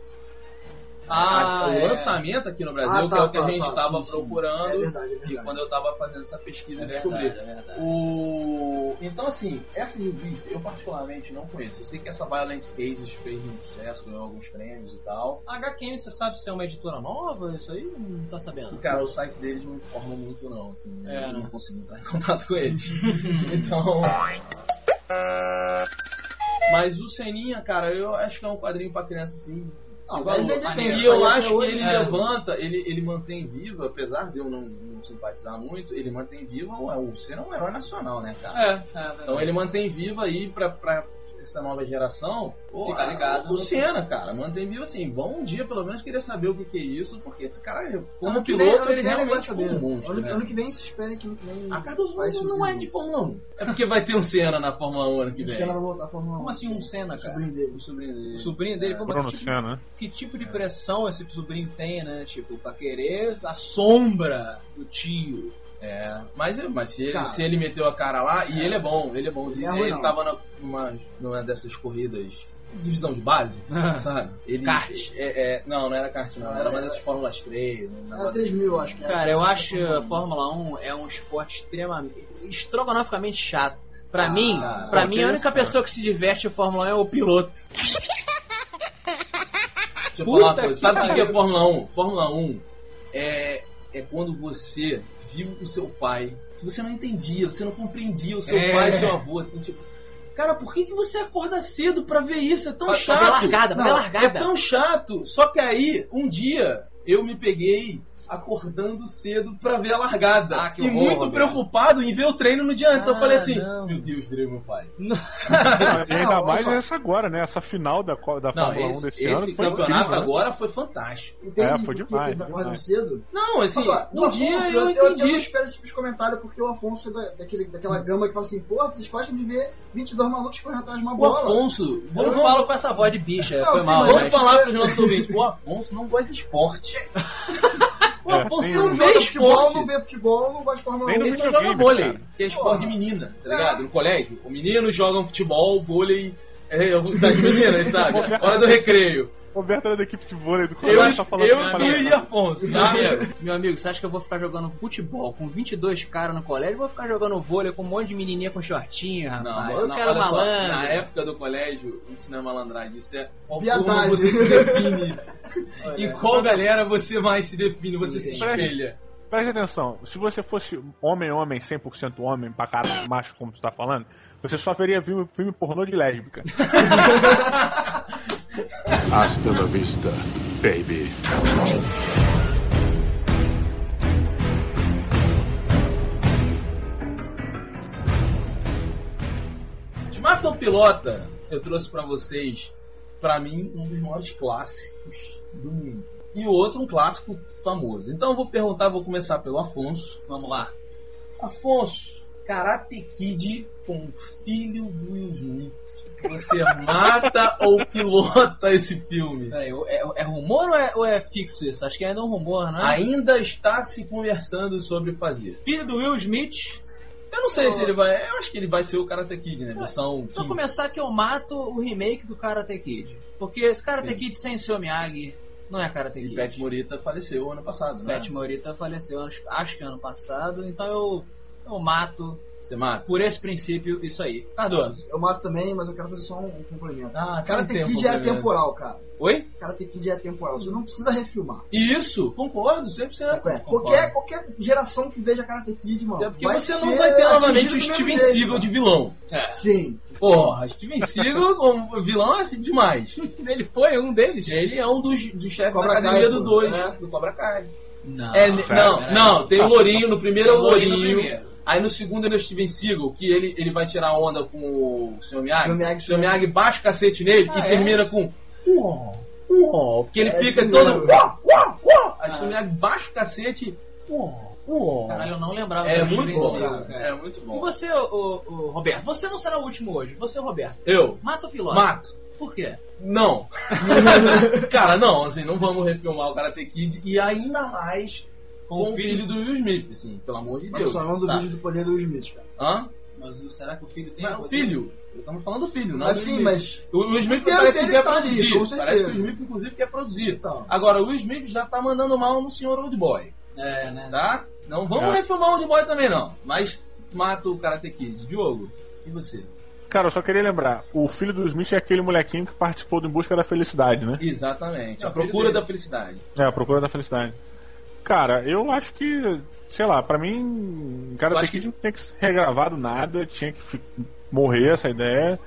Ah, o é. lançamento aqui no Brasil, Ah, que tá, é o que tá, a gente tá, estava sim. procurando, É verdade, é e verdade. quando eu estava fazendo essa pesquisa É eu descobri. é verdade. O... Então, assim, essa revista eu particularmente não conheço. Eu sei que essa Violent Cases fez um sucesso, ganhou alguns prêmios e tal. A HQM, você sabe se é uma editora nova? Isso aí não tá sabendo. E, cara, o site deles não informa muito, não. Assim, É, eu não né? consigo entrar em contato com eles. então. Mas o Seninha, cara, eu acho que é um quadrinho pra criança assim. Não, de vai valor. vender bem, E eu acho que ele é. levanta, ele, ele mantém vivo, apesar de eu não, não simpatizar muito, ele mantém vivo o, o ser é um herói nacional, né, cara? É, é, Então ele mantém vivo aí pra, pra essa nova geração, pô, Fica ligado o Senna, cara, mantém vivo assim. Vão um dia, pelo menos, querer saber o que, que é isso, porque esse cara, como Ano vem- piloto, ele vem vai realmente saber. foi um monstro, Ano, né? ano que vem se espera que. A Cardoso vai não, não é de Fórmula 1. É porque vai ter um Senna na Fórmula 1 ano que O vem. Senna vai voltar à Fórmula 1. Como assim um Senna, O cara? sobrinho dele. O sobrinho dele. O sobrinho dele, pô, mas Bruno que, tipo, Senna, né? que tipo de pressão esse sobrinho tem, né? Tipo, pra querer a sombra do tio. É, mas, mas se, ele, Cara. se ele meteu a cara lá, e ele é bom, ele é bom. Ele Ele, é não. tava na- numa, numa dessas corridas, divisão de base, sabe? Ele, Kart. É, é, não, não era kart, não. Era uma dessas Fórmulas 3. um Era negócio 3 mil, acho que era. Cara, eu acho que a Fórmula 1 é um esporte extremamente. estrogonoficamente chato. Pra Ah, mim, cara, pra mim a única cara? pessoa que se diverte em Fórmula 1 é o piloto. Deixa eu falar uma coisa. Sabe o que que é. Fórmula 1? Fórmula 1 é, é quando você viu o seu pai, que você não entendia, você não compreendia o seu É. pai e seu avô, assim, tipo. Cara, por que, que você acorda cedo pra ver isso? É tão Pra, pra chato. ver largada, pra ver Não, É largada. tão chato. Só que aí, um dia, eu me peguei acordando cedo pra ver a largada. Ah, que e horror, muito Roberto. preocupado em ver o treino no dia antes. eu Ah, falei assim, não. meu Deus, virei meu pai. Não, e ainda mais só. essa agora, né? Essa final da, da Não, Fórmula 1 esse, desse esse ano foi campeonato incrível, né? agora foi fantástico. Entende É, foi demais, Eles acordam demais. cedo. Não, assim, só, um o dia Afonso, eu eu, eu, não entendi. espero esse tipo de comentário porque o Afonso é da, daquele, daquela gama que fala assim, pô, vocês gostam de ver 22 malucos correndo atrás de uma O bola. Afonso, Eu não falo com essa voz de bicha, Não, foi sim, mal. mas Vamos falar para os nossos ouvintes. O Afonso não gosta de esporte. O É, Afonso não vê esporte. não vê futebol, não gosta de Fórmula Nem 1. no Ele só videogame, joga vôlei, cara. que é esporte de menina, tá ligado? No colégio. O menino jogam futebol, vôlei, é, das meninas, sabe? Hora do recreio. Roberto era da equipe de vôlei do Eu, colégio, tá falando eu tu e Afonso, Meu tá? amigo, meu amigo, você acha que eu vou ficar jogando futebol com 22 caras no colégio? Eu vou ficar jogando vôlei com um monte de menininha com shortinho, rapaz. Não, eu não, quero malandro. na época do colégio, isso não é malandragem, isso é qual Viadagem. você se define. Olha, em qual galera você mais se define, você se espelha. Preste atenção, se você fosse homem, homem, 100% homem, pra caralho, macho, como tu tá falando, você só veria filme, filme pornô de lésbica. Hasta la vista, baby. De Mata ou Pilota, eu trouxe pra vocês, pra mim, um dos maiores clássicos do mundo. E o outro, um clássico famoso. Então eu vou perguntar, vou começar pelo Afonso. Vamos lá. Afonso, Karate Kid com o filho do Will Smith. Você mata ou pilota esse filme? Peraí, é, é rumor ou é, ou é fixo isso? Acho que ainda é um rumor, não é? Ainda está se conversando sobre fazer. Filho do Will Smith. Eu não sei se ele vai. Eu acho que ele vai ser o Karate Kid, né? Versão Pra King. começar que eu mato o remake do Karate Kid. Porque esse Karate Sim. Kid sem o seu Miyagi não é Karate E Kid. Pat Morita faleceu ano passado, né? Pat Morita faleceu, acho, acho que ano passado, então eu, eu mato Você mata? por esse princípio isso aí. Cardoso. Eu mato também, mas eu quero fazer só um, um complemento. Ah, Karate Kid é atemporal, cara. Oi? Karate Kid é atemporal. Você não precisa refilmar. Isso, concordo, 100%. Sabe qual é? concordo. Qualquer, qualquer geração que veja Karate Kid, mano. É porque vai você ser não vai ter novamente o Steven Seagal cara. de vilão. Sim. Porra, Steven Seagal como vilão é demais. Ele foi um deles? Ele é um dos, dos chefes Cobra da academia Kai, do pô, 2, é. do Cobra Kai. Não. É, não, Peraí. não, tem o Lourinho, no primeiro é o Tem o Lourinho. Aí no segundo ele é o Steven Seagal, que ele, ele vai tirar onda com o Sr. Miyagi. O Sr. Miyagi baixa o cacete nele Ah, e é? termina com. Uó, uó, porque ele É fica todo. Uó, uó, uó. Aí o Ah. Sr. Miyagi baixa o cacete. Uó, Caralho, eu não lembrava. É do muito bom, cara. É muito E bom. você, o, o- o Roberto? Você não será o último hoje. Você, o Roberto. Eu Mata o piloto. mato. Por quê? Não. Cara, não, assim, não vamos refilmar o Karate Kid e ainda mais com o filho do Will Smith, assim, pelo amor de Olha Deus. só, não sabe? duvide do poder do Will Smith, cara. Hã? Mas será que o filho tem? Não, o filho. Estamos falando do filho, não do Assim, Will mas. O Will Smith parece que quer tá ali, produzir. com certeza. parece que o Will Smith, inclusive, quer produzir. Então. Agora, o Will Smith já tá mandando mal no Sr. Old Boy, É, né? tá? Não vamos É. refilmar o Old Boy também, não. Mas mata o Karate Kid. Diogo, e você? Cara, eu só queria lembrar, o filho do Smith é aquele molequinho que participou do Em Busca da Felicidade, né? Exatamente. É a procura dele. da felicidade. É, a Procura da Felicidade. Cara, eu acho que, sei lá, pra mim, tem acho que... que- não tinha que ser regravado nada, tinha que fi- morrer essa ideia,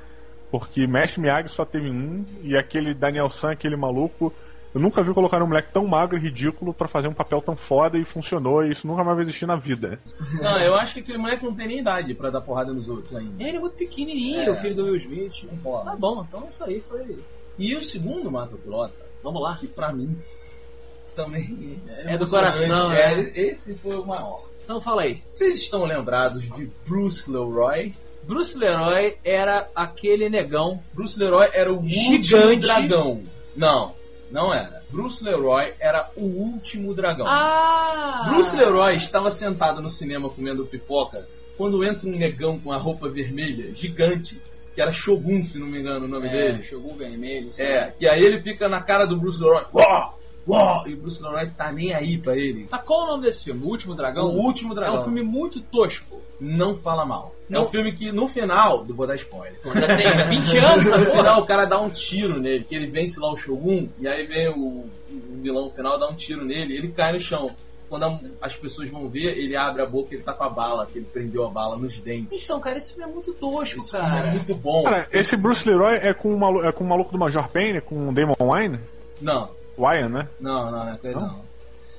porque Mestre Miyagi só teve um, e aquele Daniel San, aquele maluco, Eu nunca vi colocar um moleque tão magro e ridículo pra fazer um papel tão foda e funcionou, e isso nunca mais vai existir na vida. Não, eu acho que aquele moleque não tem nem idade pra dar porrada nos outros ainda. Ele é muito pequenininho, É. o filho do Will Smith. Porra. Tá bom, então isso aí foi. E o segundo Mato Pilota, Vamos lá. que pra mim também É do emocionante. coração, É, né? Esse foi o maior. Então fala aí. Vocês estão lembrados de Bruce Leroy? Bruce Leroy era aquele negão. Bruce Leroy era o Gigante. dragão. Não, não era. Bruce Leroy era o último dragão. Ah! Bruce Leroy estava sentado no cinema comendo pipoca quando entra um negão com a roupa vermelha, gigante, que era Shogun, se não me engano o nome É, dele. Shogun vermelho. É, lá. que aí ele fica na cara do Bruce Leroy. Uau! Uau! E o Bruce Leroy tá nem aí pra ele. Mas qual o nome desse filme? O Último Dragão? o último É dragão. um filme muito tosco. Não fala mal. É Não. um filme que no final. Vou dar spoiler. Já tem 20 anos essa No porra. final o cara dá um tiro nele, que ele vence lá o Shogun, e aí vem o, o vilão final, dá um tiro nele, ele cai no chão. Quando a- as pessoas vão ver, ele abre a boca ele tá com a bala, que ele prendeu a bala nos dentes. Então, cara, esse filme é muito tosco, Esse filme é cara. muito bom. Cara, esse Bruce Leroy é com o, malu é com o maluco do Major Payne, com o Damon Wayne? Não, Wyan, né? não, não, não é com ele Não? não.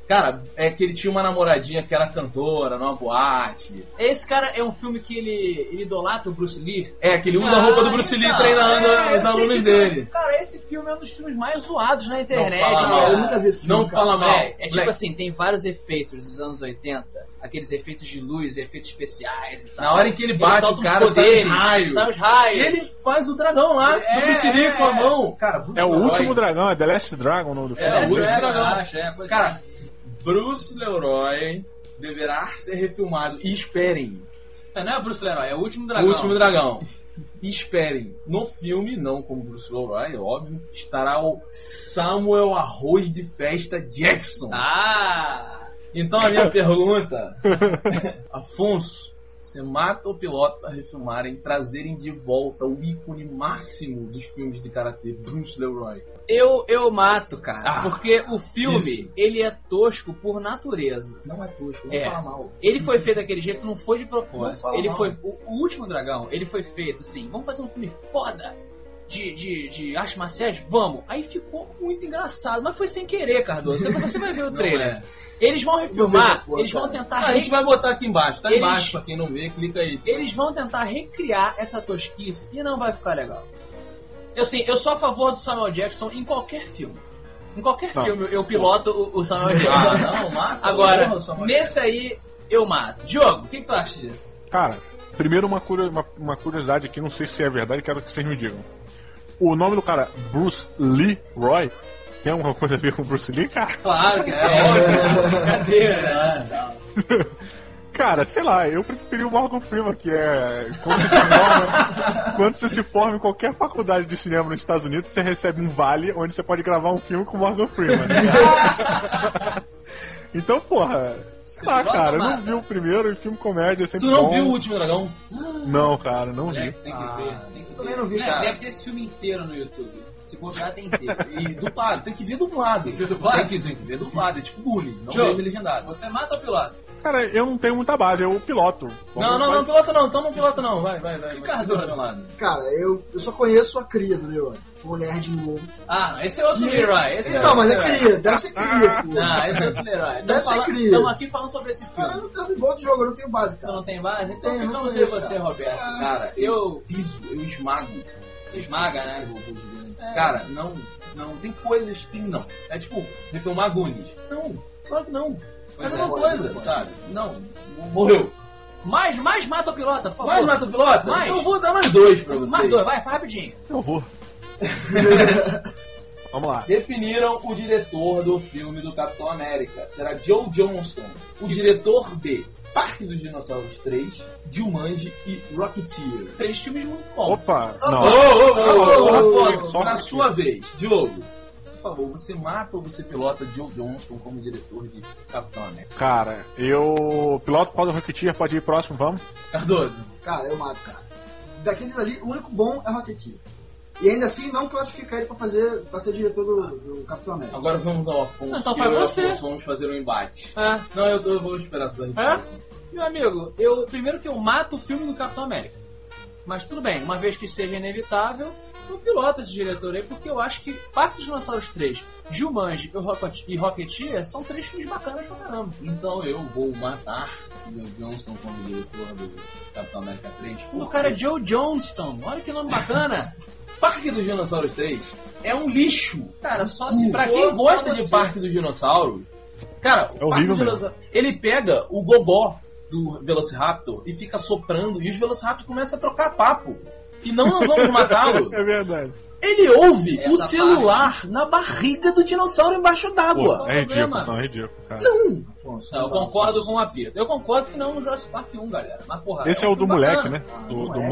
Cara, é que ele tinha uma namoradinha que era cantora numa boate. Esse cara é um filme que ele, ele idolatra o Bruce Lee. É, que ele usa a roupa do Bruce Lee então, treinando é, os eu sei alunos que- dele. Cara, esse filme é um dos filmes mais zoados na internet. fala cara. mal. Eu nunca vi esse filme, Não cara. fala mal. É, é tipo assim, tem vários efeitos dos anos 80, aqueles efeitos de luz, efeitos especiais e tal. Na hora em que ele bate, solta o cara sai poderes, os raios. sai os raios. Ele faz o dragão lá, É, do Bruce Lee é, com a é. mão. Cara, Bruce É o Leroy- último dragão, é The Last Dragon o nome do É, filme. É, o último é, dragão. acho, é, Cara, Bruce Leroy deverá ser refilmado. E esperem. é. não é o Bruce Leroy, é o último O dragão. último dragão. E esperem. No filme, não como Bruce Leroy, é óbvio, estará o Samuel Arroz de Festa Jackson. Ah! Então a minha pergunta, Afonso, você mata o piloto para refilmarem, trazerem de volta o ícone máximo dos filmes de karatê, Bruce Leroy. Eu, eu mato, cara, Ah, porque o filme, isso. ele é tosco por natureza. Não é tosco, não É. fala mal. Ele foi feito daquele jeito, não foi de propósito. Ele mal. foi. O, o último dragão, ele foi feito assim, vamos fazer um filme foda de, de, de artes marciais? Vamos. Aí ficou muito engraçado, mas foi sem querer, Cardoso. Você, você vai ver o trailer. é. Eles vão refilmar, eles vão tentar. Ah, a gente vai botar aqui embaixo, tá Eles- embaixo pra quem não vê, clica aí. Eles vão tentar recriar essa tosquice e não vai ficar legal. Eu, assim, eu sou a favor do Samuel Jackson em qualquer filme. Em qualquer Não. filme eu piloto o, o Samuel Jackson. Ah, não, mata. Agora, nesse aí eu mato. Diogo, o que, que tu acha disso? Cara, primeiro uma- uma curiosidade aqui, não sei se é verdade, quero que vocês me digam. O nome do cara, Bruce Lee Roy, tem alguma coisa a ver com Bruce Lee, cara? Claro que é, óbvio. Cadê, né? Cara, sei lá, eu preferi o Morgan Freeman, que é. Quando você se forma, quando você se forma em qualquer faculdade de cinema nos Estados Unidos, você recebe um vale onde você pode gravar um filme com o Morgan Freeman. então, porra, sei lá, Bota cara, eu não vi o primeiro e filme comédia é sempre Tu não bom. viu o último dragão? Não, cara, não vi. Moleque, tem que Ah, ver. Tem que também não vi, Né, cara. Deve ter esse filme inteiro no YouTube. Se bobear, tem inteiro. E dublado, tem que ver dublado. Tem que ver dublado? Tem que, tem que ver dublado, é tipo bullying, não Joe. vejo legendado. Você mata o piloto. Cara, eu não tenho muita base, eu piloto. Não, não, não, pilota não, então não pilota não, vai, vai, vai. vai Cardoso. do meu lado. Cara, eu, eu só conheço a cria do Leroy. Foi um nerd novo. Ah, não, esse é outro Leroy. Esse Então, é mas é cria, deve ser cria, pô. Não, esse é outro Leroy. Deve ser cria. Estamos aqui falando sobre esse Cara, filme. eu não tenho igual de jogo, eu não tenho base, Tu cara. não tem base? Então Tenho, não ficamos de você, cara. Roberto. Cara, eu piso, eu esmago. Você esmaga, né? Cara, não, não, tem coisas que não. É tipo, refilmar Goonies. Não, claro que não. Pois Mas é. é uma coisa, sabe? Não, morreu. Mais, mais mata o pilota, por favor. Mais mata o pilota? Mais. Então eu vou dar mais dois pra vocês. Mais dois, vai, faz rapidinho. Eu vou. Vamos lá. Definiram o diretor do filme do Capitão América. Será Joe Johnston. O diretor de Parque dos Dinossauros 3, Jumanji e Rocketeer. Três filmes muito bons. Opa, Ô, não. ô, ô, ô, ô, Afonso, só na aqui. sua vez, Diogo. Por favor, você mata ou você pilota Joe Johnston como diretor de Capitão América? Cara, eu. Piloto pode Rocketeer, pode ir próximo, vamos? Cardoso. Cara, eu mato, cara. Daqueles ali, o único bom é o Rocketeer. E ainda assim, não classificar ele pra, fazer, pra ser diretor do, do Capitão América. Agora vamos ao Afonso. Então faz você. Afonso vamos fazer um embate. É. Não, eu, tô, eu vou esperar a sua resposta. Meu amigo, eu primeiro que eu mato o filme do Capitão América. Mas tudo bem, uma vez que seja inevitável, Eu piloto esse diretor aí porque eu acho que Parque dos Dinossauros 3, Jumanji e Rocket- e Rocketeer são três filmes bacanas pra caramba. Então eu vou matar o Johnston como diretor do Capitão América 3. O cara é Joe Johnston, olha que nome bacana. Parque dos Dinossauros 3 é um lixo. Cara, só se Pra quem gosta pra de. Parque dos Dinossauros, cara, o Parque horrível dos. Dinossauros, ele pega o gogó do Velociraptor e fica soprando e os Velociraptors começam a trocar papo. E não nós vamos matá-lo. É verdade. Ele ouve Essa o celular na barriga do dinossauro embaixo d'água. é ridículo, problema? não, é ridículo, cara. Afonso, Não, eu não dá. concordo com o Apito. Eu concordo que não no Jurassic Park 1, galera. Mas porra. Esse é o do filme moleque, bacana. né? Ah, Do, do é.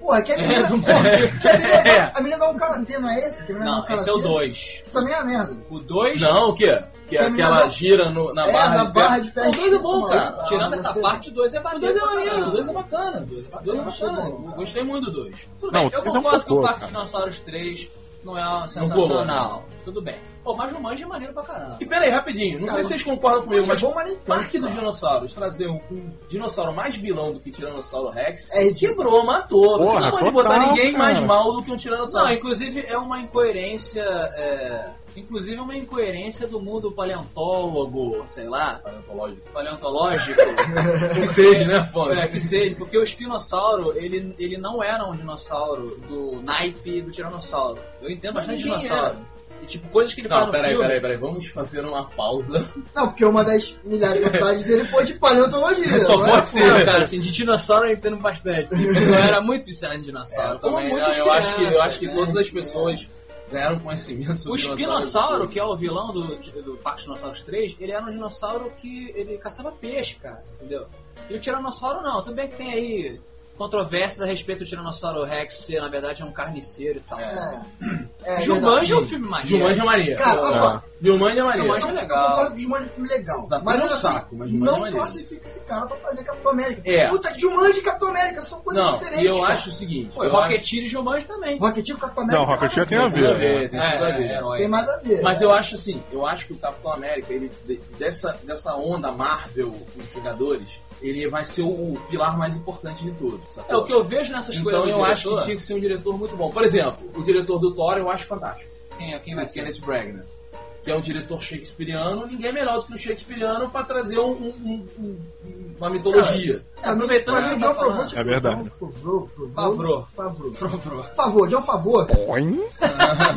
Porra, que a É, menina, do porra, que a menina, É. a menina dá um karatê, não é esse? Que a menina dá Não, um esse é o karatê? 2. Também é a merda. O 2, Não, o quê? Que, é que ela gira no- na É, barra, na de barra de ferro. O 2 é bom, cara. Ah, tirando essa gostei. parte, o 2 é O maneiro. 2 é maneiro, o 2 é bacana. O 2 é bacana. Eu gostei muito do 2. Tudo Não, bem, o eu é um concordo que o Parque dos. Dinossauros 3 não é sensacional. Tudo bem. Pô, mas o Manji é maneiro pra caramba. E peraí, rapidinho, não Cara, sei se vocês concordam comigo, mas é bom, mas Parque dos. Dinossauros trazer um, um dinossauro mais vilão do que Tiranossauro Rex É quebrou, matou. Você Porra, não pode total, botar ninguém mais cara. mal do que um Não, Tiranossauro. inclusive é uma incoerência. É... Inclusive é uma incoerência do mundo paleontólogo, sei lá, Paleontológico. paleontológico. Que seja, né, pô? É, que seja, porque o espinossauro, ele, ele não era um dinossauro do naipe do tiranossauro. Eu entendo Mas bastante ninguém dinossauro. E tipo, coisas que ele faz Não, no peraí, filme... peraí, peraí. Vamos fazer uma pausa. Não, porque uma das milhares de vantagens dele foi de paleontologia. Só não é? pode ser. Não, cara, assim, de dinossauro eu entendo bastante. Assim, eu era muito viciado em dinossauro. É, como também, muitas não, eu, acho que, eu crianças, acho que né? todas as pessoas ganharam conhecimento sobre O espinossauro, que é o vilão do, do Parque dos Dinossauros 3, ele era um dinossauro que ele caçava peixe, cara, entendeu? E o Tiranossauro não, tudo bem que tem aí controvérsias a respeito do Tiranossauro Rex ser, na verdade, um carniceiro e tal. É. É, Jumanji é um filme maneiro. Jumanji é Maria. Cara, olha só. Jumanji é Maria. Jumanji é Eu legal. Jumanji é filme legal. Exato, Mas é um assim, saco, mas é não maneiro. classifica esse cara pra fazer Capitão América. É. Puta, Jumanji e Capitão América são coisas Não, diferentes. e eu cara. acho o seguinte. Pô, eu Rocketeer e Jumanji também. Rocketeer e Capitão América. Não, Rocketeer tem a acho- tem tudo a ver. ver, tem tudo a ver. É. Tem mais a ver. Mas né? eu acho assim, eu acho que o Capitão América, ele, de- dessa, dessa onda Marvel com os Vingadores, ele vai ser o pilar mais importante de todos. sacou? É o que eu vejo nessa escolha Então do eu diretor. acho que tinha que ser um diretor muito bom. Por exemplo, o diretor do Thor eu acho fantástico. Quem, quem vai o ser? Kenneth Branagh. Que é um diretor shakespeariano, ninguém melhor do que um shakespeariano pra trazer um- um- um- um- uma mitologia. É, aproveitando você John tá Favreau É verdade. um Favreau, Favreau, Favreau. Favor, John Favor.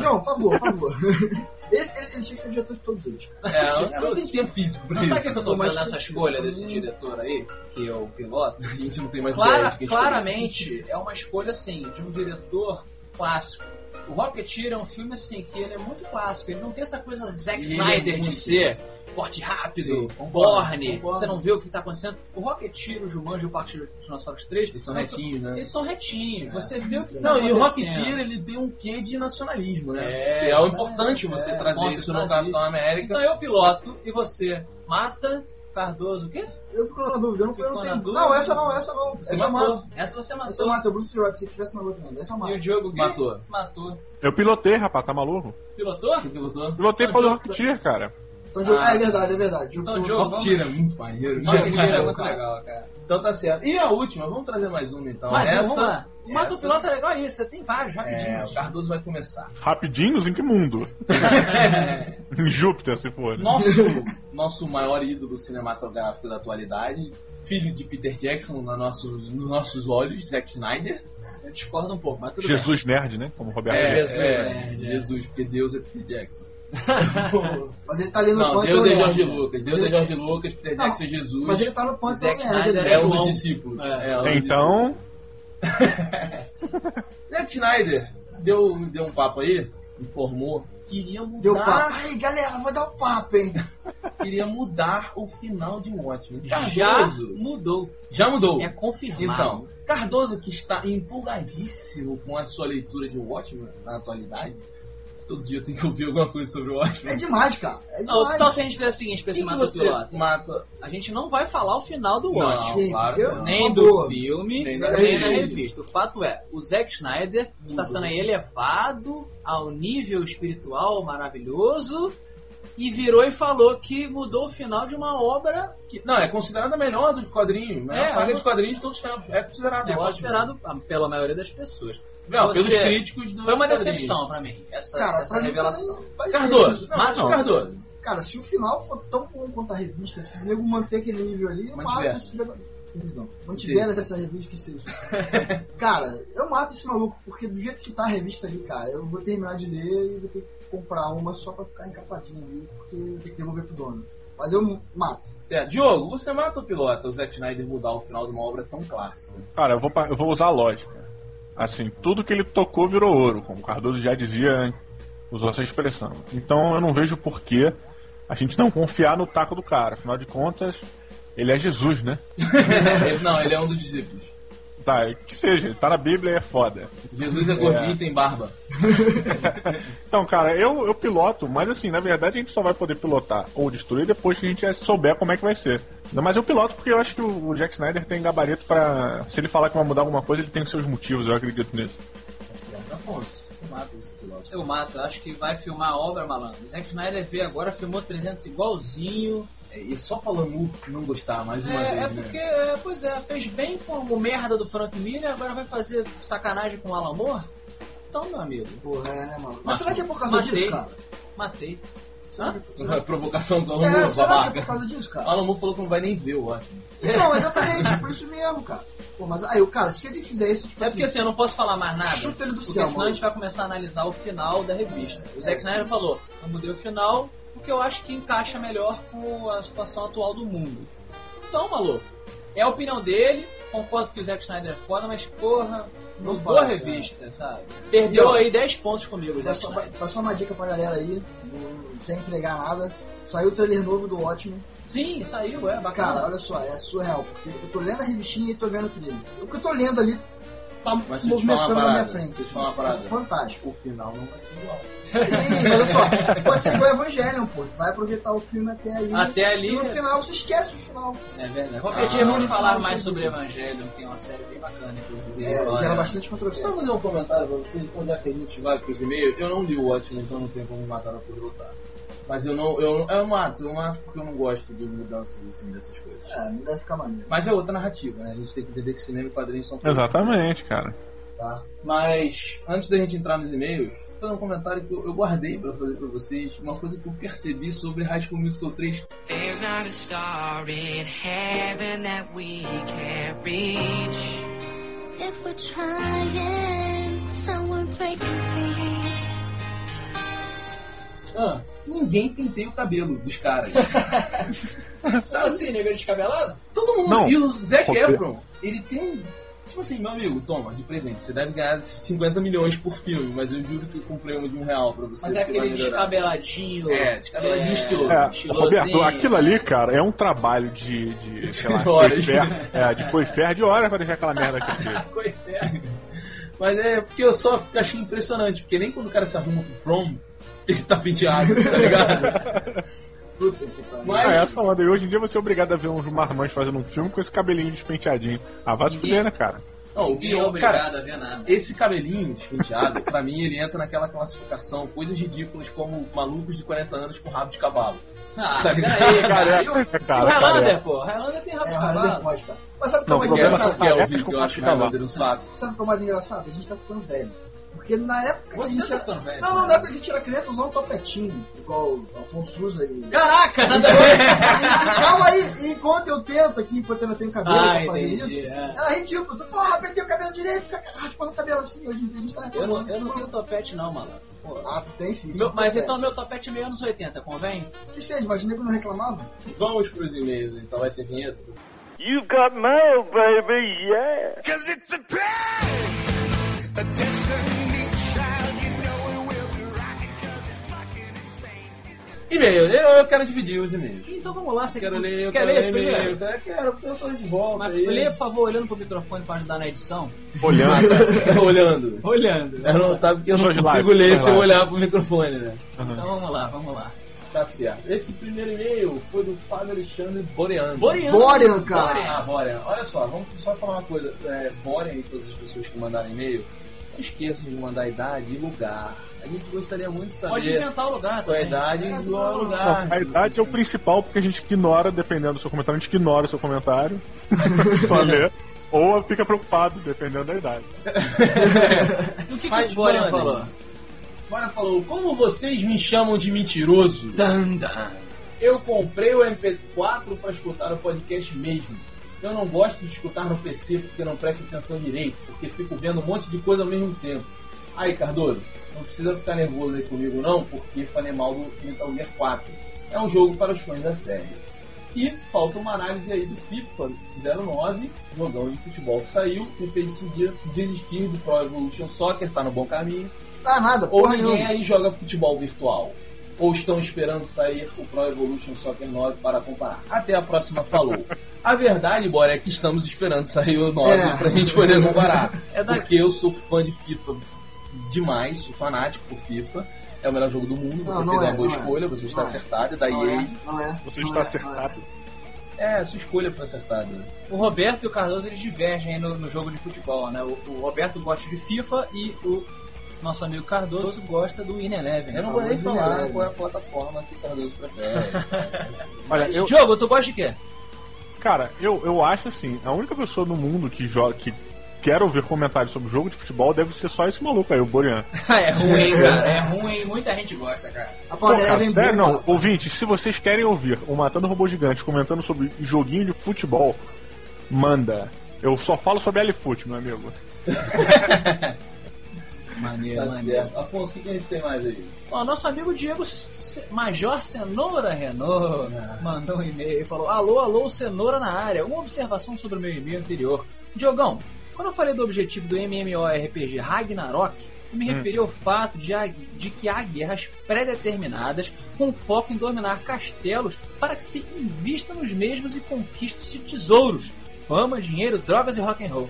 John, favor, favor. Esse, ele, ele tinha que ser o diretor de todos eles. É, não tem tempo físico pra Mas sabe o isso. que eu tô Mas vendo nessa escolha desse diretor aí, que é o piloto? A gente não tem mais Clara- ideia de quem escolher. claramente é uma escolha assim de um diretor clássico. O Rocketeer é um filme assim que ele é muito clássico. Ele não tem essa coisa Zack Ele é Snyder de ser forte e rápido, Sim, borne, você não vê o que tá acontecendo. O Rocketeer, o Jumanji e o Parque dos Dinossauros 3 Eles são retinhos, né? Eles são retinhos. Você vê o que tá Não, e o. Rocketeer, ele tem um quê de nacionalismo, né? É, é o importante você é, trazer ponto isso no. Capitão América. Então eu piloto e você mata Cardoso o quê? Eu fico na dúvida, eu não, eu não tenho. dúvida? Não, essa não, essa não. Você essa eu matou. mato. Essa você matou. Essa eu mato, o Bruce Rock, se tivesse na outra, não. Essa eu E o Diogo? Matou. Matou. Eu pilotei, rapaz, tá maluco? Pilotou? Você pilotou? Pilotei o Diogo- Rocketeer, cara. Então, Diogo- Ah. é verdade, é verdade. Então, Diogo- Diogo, é muito maneiro. Rocketeer é Cara. muito legal, cara. Então tá certo. E a última, vamos trazer mais uma então. Mas essa, vamos lá. O Mato essa- Piloto é legal isso, você tem vários, É, rapidinho. o Cardoso vai começar. Rapidinhos em que mundo? em Júpiter, se for. né? Nosso, nosso maior ídolo cinematográfico da atualidade, filho de Peter Jackson na nosso, nos nossos olhos, Zack Snyder. Eu discordo um pouco, mas tudo Jesus Nerd, né? Como o Roberto É, disse. Jesus, é, né? Jesus, porque Deus é Peter Jackson. Mas ele tá ali no Não, ponto Deus é Jorge nerd. Lucas, Deus é Jorge Lucas, Peter Jackson é Jesus. Mas ele tá no ponto Zack. Snyder né? É um dos discípulos. É. É, um dos Então, Zack Snyder deu, deu um papo aí, informou, queria Deu papo. mudar, Aí, galera, vou dar o papo, hein? queria mudar o final de Watchmen. Já Cardoso, mudou. já mudou. É confirmado. Então, Cardoso que está empolgadíssimo com a sua leitura de Watchmen na atualidade. Todo dia eu tenho que ouvir alguma coisa sobre o Watchmen. É demais, cara. É Não, demais. então se a gente fizer o seguinte pra esse Mato você Piloto, mata? a gente não vai falar o final do Não, Watch. Sim, claro. eu- não. Nem do favor. filme, Nem nem da da revista. O fato é, o Zack Snyder está sendo elevado ao nível espiritual maravilhoso e virou e falou que mudou o final de uma obra Que- não, é considerada a melhor do quadrinho. Né? É, a saga é. de quadrinhos de todos os tempos. É considerado, é ótimo. considerado pela maioria das pessoas. Não, pelos Você- críticos do Foi uma decepção pra mim, essa, Cara, essa revelação. Cardoso, não, Mas não. Cardoso. Cara, se o final for tão bom quanto a revista, se o nego manter aquele nível ali, eu Mantiver. mato esse filho da... Perdão. Mantiveras essa revista que seja. cara, eu mato esse maluco, porque do jeito que tá a revista ali, cara, eu vou terminar de ler e vou ter que comprar uma só pra ficar encapadinha ali, porque tem que devolver pro dono. Mas eu mato. Certo. Diogo, você mata ou pilota o Zack Snyder mudar o final de uma obra tão clássica? Cara, eu vou, eu vou usar a lógica. Assim, tudo que ele tocou virou ouro, como Cardoso já dizia, usou essa expressão. Então eu não vejo por que a gente não confiar no taco do cara. Afinal de contas, ele é Jesus, né? Não, ele é um dos discípulos. Tá, que seja, tá na Bíblia e é foda. Jesus é gordinho É. e tem barba. Então, cara, eu, eu piloto, mas assim, na verdade a gente só vai poder pilotar ou destruir depois que a gente souber como é que vai ser. Mas eu piloto porque eu acho que o Jack Snyder tem gabarito pra. Se ele falar que vai mudar alguma coisa, ele tem os seus motivos, eu acredito nisso. Certo, Afonso, você mata esse piloto. Eu mato, eu acho que vai filmar a obra, malandro. O Zack Snyder veio agora, filmou 300 igualzinho. É, E só Lamu não gostar mais uma É, vez, é né? porque, é, pois é, fez bem com o merda do Frank Miller, agora vai fazer sacanagem com o Alan Moore? Então, meu amigo, Porra, é, né, mano? Mas Matei. será que é por causa Matei. disso, cara? matei. Hã? Não é provocação do Alan É, será que é babaca. por causa disso, O cara? Alan Moore falou que não vai nem ver o ótimo. Não, exatamente, é por isso mesmo, cara. Pô, mas aí, o cara, se ele fizer isso, tipo É porque assim, eu não posso falar mais nada, Chuta ele do porque céu, senão mano. a gente vai começar a analisar o final da revista. O Zack É, Snyder falou, eu mudei o final porque eu acho que encaixa melhor com a situação atual do mundo. Então, maluco, é a opinião dele, concordo que o Zack Snyder é foda, mas porra, Não mudou a faz, revista, sabe? Perdeu E, ó, aí 10 pontos comigo, Zack só, uma dica pra galera aí, sem entregar nada. Saiu o trailer novo do Watchmen. Sim, saiu, é bacana. Cara, olha só, é surreal, porque eu tô lendo a revistinha e tô vendo o trailer. O que eu tô lendo ali tá Mas movimentando na minha frente. assim, falar uma parada. é fantástico. O final não vai ser igual. Sim, olha só, pode ser igual Evangelion, pô. Tu vai aproveitar o filme até aí. Até ali- E no final você esquece o final. É verdade. Qualquer Ah, dia vamos falar mais sobre Evangelho, que é uma série bem bacana, inclusive. É, Olha, gera bastante Só controvérsia. fazer um comentário pra vocês, quando já que a gente vai pros e-mails, eu não li o Watchmen, então não tenho como matar a por lutar. Mas eu não, eu, eu mato, eu mato porque eu não gosto de mudanças assim, dessas coisas. É, não deve ficar maneiro. Mas é outra narrativa, né? A gente tem que entender que cinema e quadrinhos são Exatamente, cara. tá? Mas antes da gente entrar nos e-mails, fazer um comentário que eu, eu guardei pra fazer pra vocês, uma coisa que eu percebi sobre High School Musical 3. There's not a star in heaven that we can't reach. If we're trying, so we're breaking free. Ah, ninguém penteia o cabelo dos caras. Como assim, nego descabelado? Todo mundo. Não. E o Zac Efron, ele tem. Tipo assim, meu amigo, toma, de presente. Você deve ganhar 50 milhões por filme, mas eu juro que eu comprei uma de um real pra você. Mas é aquele descabeladinho. É, descabeladinho estiloso. É, estilosinho. Roberto, aquilo ali, cara, é um trabalho de. de sei lá, De horas. coifer, é, de coifer de horas pra deixar aquela merda aqui. Coitado. Mas é porque eu só achei impressionante, porque nem quando o cara se arruma pro prom, ele tá penteado, tá ligado? Puta que pariu. Mas- É essa onda. E hoje em dia você é obrigado a ver uns marmanjos fazendo um filme com esse cabelinho despenteadinho. Ah, vai se fuder, né, cara? Não, o é pior, obrigado cara, a ver nada. esse cabelinho despenteado, pra mim, ele entra naquela classificação, coisas ridículas como malucos de 40 anos com rabo de cavalo. Ah, Tá peraí, cara. E o, É, e o cara, Highlander, cara, pô. Highlander tem rabo É, de Highlander cavalo. pode, cara. Mas sabe o que é mais engraçado? é o vídeo que eu acho. Highlander um saco. Sabe o que é o mais engraçado? A gente tá ficando velho. Porque na época que a Você gente tá era... velho. Não, não, na época que a gente era criança, usava um topetinho, igual o Afonso usa e... Caraca, nada ver. Calma aí, e enquanto eu tento aqui, enquanto eu não tenho cabelo Ah, pra fazer entendi, isso, é. era ridículo. Tu, porra, apertei o cabelo direito, fica raspando o cabelo assim, hoje em dia a gente tá Eu não, eu não tenho topete não, mano. Pô. Ah, tu tem sim. Meu- isso mas é então meu topete é meio anos 80, convém? Que seja, mas nego não reclamava? Vamos pros e-mails, então vai ter vinheta. You've got mail, baby, yeah. Cause it's a pain, a E-mail, eu, eu quero dividir os e-mails. Então vamos lá, você Quero ler, eu quer quero ler ler esse primeiro? e-mail. Eu quero, porque eu tô de volta. Mas aí. lê, por favor, olhando pro microfone pra ajudar na edição. Olhando. olhando. Olhando. Eu não sabe que eu não consigo lives, ler se eu olhar pro microfone, né? Então vamos lá, vamos lá. Tá certo. Esse primeiro e-mail foi do Fábio Alexandre Boreano. Boreano. Borean, cara. Ah, Borean. Olha só, vamos só falar uma coisa. É, Borean e todas as pessoas que mandaram e-mail, esqueçam de mandar idade e lugar. A gente gostaria muito de Pode saber inventar o lugar qual a idade e o lugar. Não, a idade é o principal porque a gente ignora, dependendo do seu comentário, a gente ignora o seu comentário. Ou fica preocupado, dependendo da idade. O que, que o banner. falou? Bora falou, como vocês me chamam de mentiroso? Dan, dan. Eu comprei o MP4 para escutar o podcast mesmo. Eu não gosto de escutar no PC porque não presto atenção direito, porque fico vendo um monte de coisa ao mesmo tempo. Aí, Cardoso, não precisa ficar nervoso aí comigo não, porque falei mal do Metal Gear 4. É um jogo para os fãs da série. E falta uma análise aí do FIFA 09, jogão de futebol que saiu, que fez decidir, desistir do Pro Evolution Soccer, tá no bom caminho. Ah, nada, Ou ninguém nenhuma. aí joga futebol virtual. Ou estão esperando sair o Pro Evolution Soccer 9 para comparar. Até a próxima falou. A verdade, Bora, é que estamos esperando sair o 9 É. pra gente poder comparar. É da- Porque eu sou fã de FIFA demais, sou fanático por FIFA. É o melhor jogo do mundo, você Não, não fez é, uma boa é. escolha, você está Não é. acertado, é da Não EA. é, não é. Você não está é, acertado. É, sua escolha foi acertada. O Roberto e o Cardoso eles divergem aí no, no jogo de futebol, né? O, o Roberto gosta de FIFA e o nosso amigo Cardoso gosta do In Eleven. Eu não vou nem falar qual é a plataforma que o Cardoso prefere. Olha, eu, Diogo, tu gosta de quê? cara, eu, eu acho assim, a única pessoa no mundo que joga, que quer ouvir comentários sobre jogo de futebol deve ser só esse maluco aí, o Borian. é ruim, cara. É ruim. Muita gente gosta, cara. A Pô, panela cara, sério, não, cara. ouvintes, se vocês querem ouvir o Matando Robô Gigante comentando sobre joguinho de futebol, manda. Eu só falo sobre L-Foot, meu amigo. Maneiro, tá maneiro. Afonso, o que que a gente tem mais aí? Ó, nosso amigo Diego C- Major Cenoura Renault mandou um e-mail e falou: Alô, alô, Cenoura na área. Uma observação sobre o meu e-mail anterior. Diogão, quando eu falei do objetivo do MMORPG Ragnarok, eu me Hum. referi ao fato de, de que há guerras pré-determinadas com foco em dominar castelos para que se invista nos mesmos e conquiste-se tesouros, fama, dinheiro, drogas e rock and roll.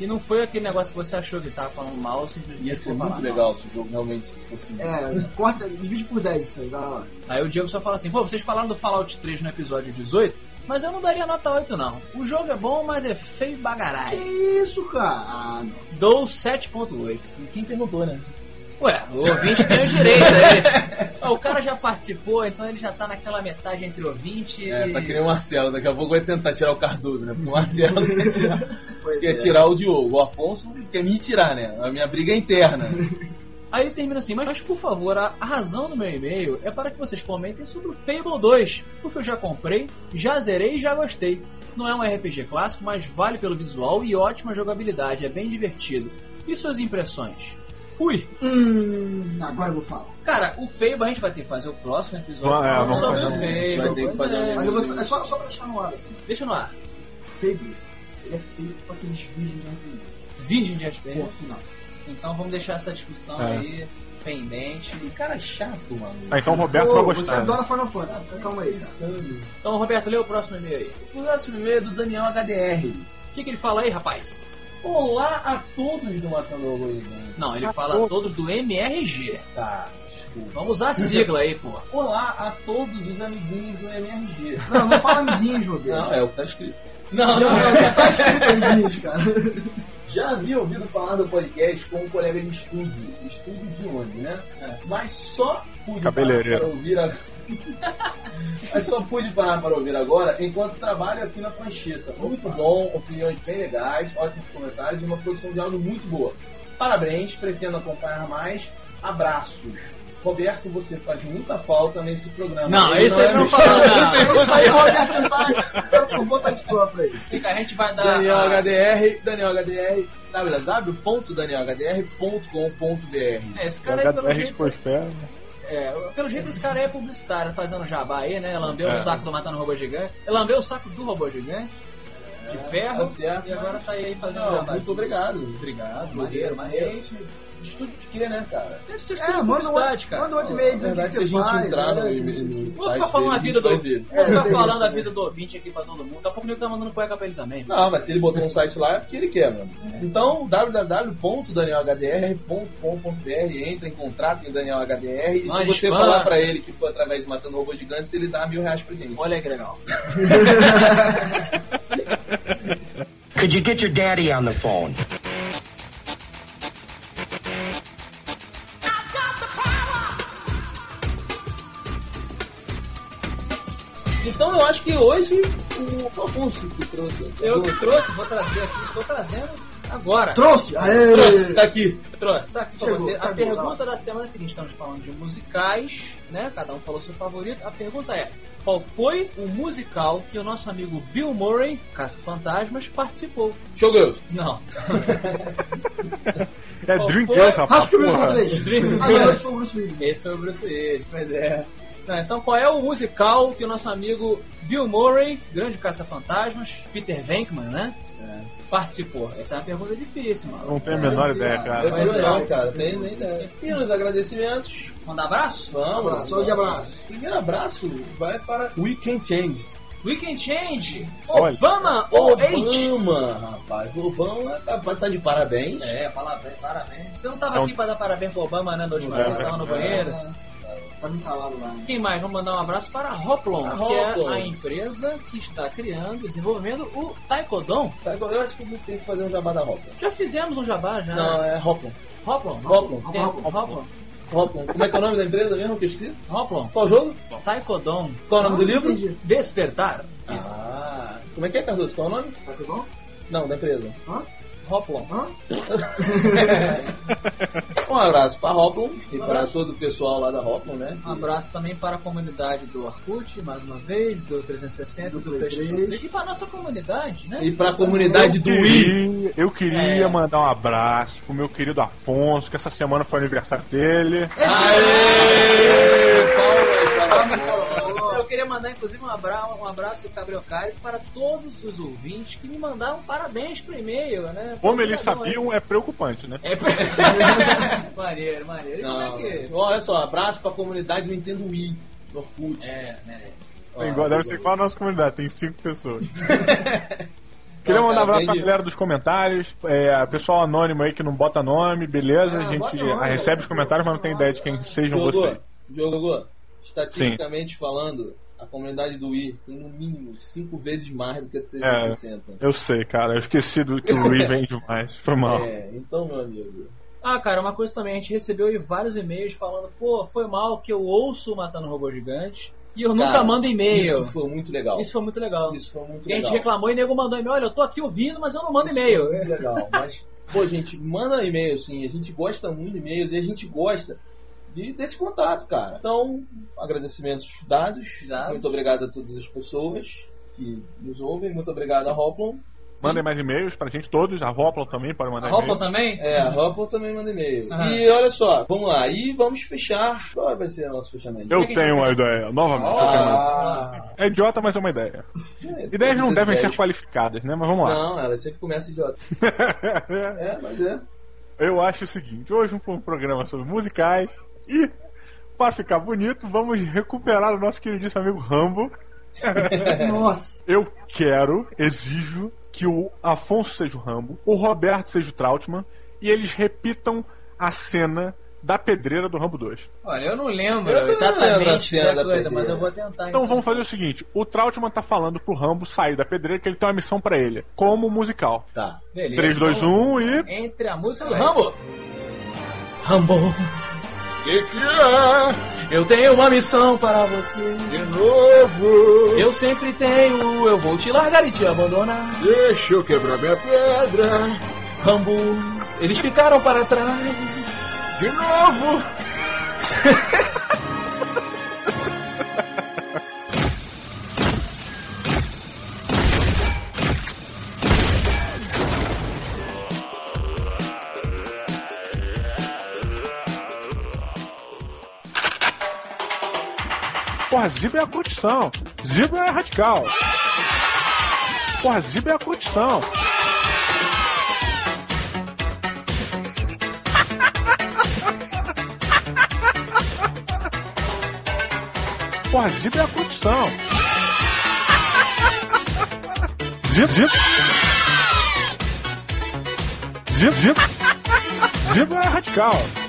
E não foi aquele negócio que você achou que tava falando mal, simplesmente Ia ser muito falar legal se o jogo realmente fosse. É, corta, divide por 10 isso aí, vai lá. mal. Aí o Diego só fala assim: pô, vocês falaram do Fallout 3 no episódio 18, mas eu não daria nota 8 não. O jogo é bom, mas é feio Que bagarai. isso, cara? Ah, não. Dou 7.8. E quem perguntou, né? Ué, o ouvinte tem o direito aí. Ó, o cara já participou, então ele já tá naquela metade entre ouvinte É, e. tá que nem o Marcelo, daqui a pouco vai tentar tirar o Cardoso, né? Porque o Marcelo quer tirar, Pois quer é. tirar o Diogo, o Afonso quer me tirar, né? A minha briga é interna. Aí ele termina assim, mas por favor, a a razão do meu e-mail é para que vocês comentem sobre o Fable 2, porque eu já comprei, já zerei e já gostei. Não é um RPG clássico, mas vale pelo visual e ótima jogabilidade, é bem divertido. E suas impressões? Fui! Hum, agora eu vou falar. Cara, o Fable a gente vai ter que fazer o próximo episódio Ah, é, vamos fazer o um- Fable. vai ter que fazer um- Mas eu vou, é só, só pra deixar no ar assim. Deixa no ar. Fable, ele é feito com aqueles vídeos de RPG. Vídeo de FPS. Ponto final. Então vamos deixar essa discussão É. aí pendente. Que cara chato, mano. Ah, então o Roberto Ô, vai você gostar. né? adora Final Fantasy, então calma aí, cara. Então, Roberto, lê o próximo e-mail aí. O próximo e-mail é do Daniel HDR. O que, que ele fala aí, rapaz? Olá a todos do Matando Robô Gigante. Não, ele Ah, fala todos. todos do MRG. Tá, desculpa. Vamos usar a sigla aí, pô. Olá a todos os amiguinhos do MRG. Não, não fala amiguinhos, Roberto. Não, é o que tá escrito. Não, Não, não, não tá escrito amiguinhos, cara. Já havia ouvido falar do podcast com um colega de estúdio. Estúdio de onde, né? Mas só pude para ouvir a... Mas só pude parar para ouvir agora enquanto trabalho aqui na Pancheta. Muito bom, opiniões bem legais, ótimos comentários e uma produção de áudio muito boa. Parabéns, pretendo acompanhar mais. Abraços. Roberto, você faz muita falta nesse programa. Não, Ele isso ele é não fala, não. Isso aí, Roberto, você tá por conta de própria aí. A gente vai dar. Daniel a- HDR, Daniel HDR, www.danielhdr.com.br. É, esse cara aí, pelo HDR jeito. É, pelo jeito, esse cara aí é publicitário, fazendo jabá aí, né? Lambeu É. o saco do Matando Robô Gigante. Ele lambeu o saco do Robô Gigante, de ferro, tá certo, e agora tá aí fazendo Não, jabá. muito obrigado. Obrigado, maneiro, maneiro. Estúdio de quê, né, cara? Deve ser É, estúdio de publicidade, cara. manda outro e-mail dizendo o que se a gente faz. entrar no, né? no Vou site ficar falando a vida a gente vai do. ver. Vou ficar É, falando isso a vida do ouvinte aqui pra todo mundo. Daqui a pouco ele tá mandando cueca pra ele também. Não, mas se ele botou um site lá é porque ele quer, mano. Então, www.danielhdr.com.br entra em contrato em Daniel HDR e se você falar pra ele que foi através de Matando Robô Gigantes, ele dá mil reais pra gente. Olha aí que legal. Could you get your daddy on the phone? Acho que hoje o Afonso que trouxe. Eu que trouxe, vou trazer aqui, estou trazendo agora. Trouxe! Aê! Trouxe, tá aqui. Trouxe, tá aqui pra Chegou, você. A chegou, pergunta da semana é a seguinte: estamos falando de musicais, né? Cada um falou seu favorito. A pergunta é: qual foi o musical que o nosso amigo Bill Murray, Caça Fantasmas, participou? Showgirls. Não. É Dreamgirls, rapaz. Raspa o Wilson porra. 3. Dream- Ah, não, esse foi o Bruce Willis. Esse foi o Bruce Willis, mas é. Não, então qual é o musical que o nosso amigo Bill Murray, grande caça-fantasmas, Peter Venkman, né? Participou? Essa é uma pergunta difícil, mano. Não tenho a menor ideia, cara. É. não, cara, tem nem ideia. E nos agradecimentos, Mandar abraço? vamos. Abraço, saúde e abraço. Primeiro abraço vai para We Can Change. Weekend Change, Olha. Obama ou Age? Obama, rapaz. O Obama tá, tá de parabéns. É, parabéns, parabéns. Você não tava É um- aqui pra dar parabéns pro Obama, né, da última É, vez, tava no é. banheiro. Tá lá. né? Quem mais? Vamos mandar um abraço para a Hoplon, A que é a empresa que está criando, desenvolvendo o Taekwondo. Eu acho que a gente tem que fazer um jabá da Hoplon. Já fizemos um jabá, já. Não, é Hoplon. Hoplon? Hoplon. Hoplon. Hoplon. Hoplon. Como é que é o nome da empresa mesmo que eu esqueci? Hoplon. Qual jogo? Taekwondo. Qual é o nome do livro? Entendi. Despertar. Isso. Ah, como é que é, Cardoso? Qual é o nome? Bom? Não, da empresa. Hoplon. Hã? Um abraço pra Hoplon e Um para todo o pessoal lá da Hoplon, né? Um abraço também para a comunidade do Orkut, mais uma vez, do 360, do, Do Facebook. 3. E para a nossa comunidade, né? E pra comunidade do Wii. Queria- eu queria É. mandar um abraço pro meu querido Afonso, que essa semana foi aniversário dele. Aê! Palmas para Eu queria mandar, inclusive, um abraço, um abraço cabriocário para todos os ouvintes que me mandaram parabéns pro e-mail, né? Como eles sabiam, é preocupante, né? É... maneiro, maneiro. E como Não, é que... olha só, abraço pra comunidade do Nintendo Wii. Do Orkut. É, né? É igual- deve ser igual a nossa comunidade, tem cinco pessoas. Queria mandar um abraço pra galera dos comentários, é, pessoal anônimo aí que não bota nome, beleza? Ah, a gente nome, recebe os comentários, mas não tem ideia de quem sejam Diogo, vocês. Diogo, estatisticamente falando, a comunidade do Wii tem no mínimo 5 vezes mais do que a 360. Eu sei, cara, eu esqueci do que o Wii vem demais, foi mal. É, então, meu amigo. Ah, cara, uma coisa também, a gente recebeu aí vários e-mails falando, pô, foi mal que eu ouço o Matando Robô Gigante e eu nunca Cara, mando e-mail. Isso foi muito legal. Isso foi muito legal. Isso foi muito E a gente legal. reclamou e o nego mandou e-mail, olha, eu tô aqui ouvindo, mas eu não mando e-mail. legal. Mas, pô, gente, manda e-mail, sim. A gente gosta muito de e-mails e a gente gosta de, desse contato, cara. Então, agradecimentos dados. Dados. Muito obrigado a todas as pessoas que nos ouvem. Muito obrigado a Hoplon. Mandem mais e-mails pra gente todos, a Hoplon também pode mandar A Hoplon e-mail. também? É, a Hoplon também manda e-mail. Aham. E olha só, vamos lá. E vamos fechar. Qual vai ser o nosso fechamento? Eu tenho uma ideia, novamente. eu tenho uma- Ah, É idiota, mas é uma ideia. é, Ideias não todas devem ser ideias. qualificadas, né? Mas vamos lá. Não, ela sempre começa idiota. É, mas é. Eu acho o seguinte, hoje um programa sobre musicais e, para ficar bonito, vamos recuperar o nosso queridíssimo amigo Rambo. Nossa. Eu quero, exijo que o Afonso seja o Rambo, o Roberto seja o Trautmann e eles repitam a cena da pedreira do Rambo 2. Olha, eu não lembro Eu também não lembro a exatamente cena da da coisa, pedreira. mas eu vou tentar. Então vamos fazer o seguinte, o Trautmann tá falando pro Rambo sair da pedreira que ele tem uma missão pra ele, como musical. Tá. Beleza, 3, 2, então, 1 e... Entre a música do. Rambo. Rambo, Que que é? Eu tenho uma missão para você. De novo! Eu sempre tenho, eu vou te largar e te abandonar. Deixa eu quebrar minha pedra! Rambo, eles ficaram para trás. De novo! Porra, Ziba é a condição. Ziba é radical. Porra, Ziba é a condição. Porra, Ziba é a condição. Ziba, Ziba. Ziba, Ziba. Ziba é radical.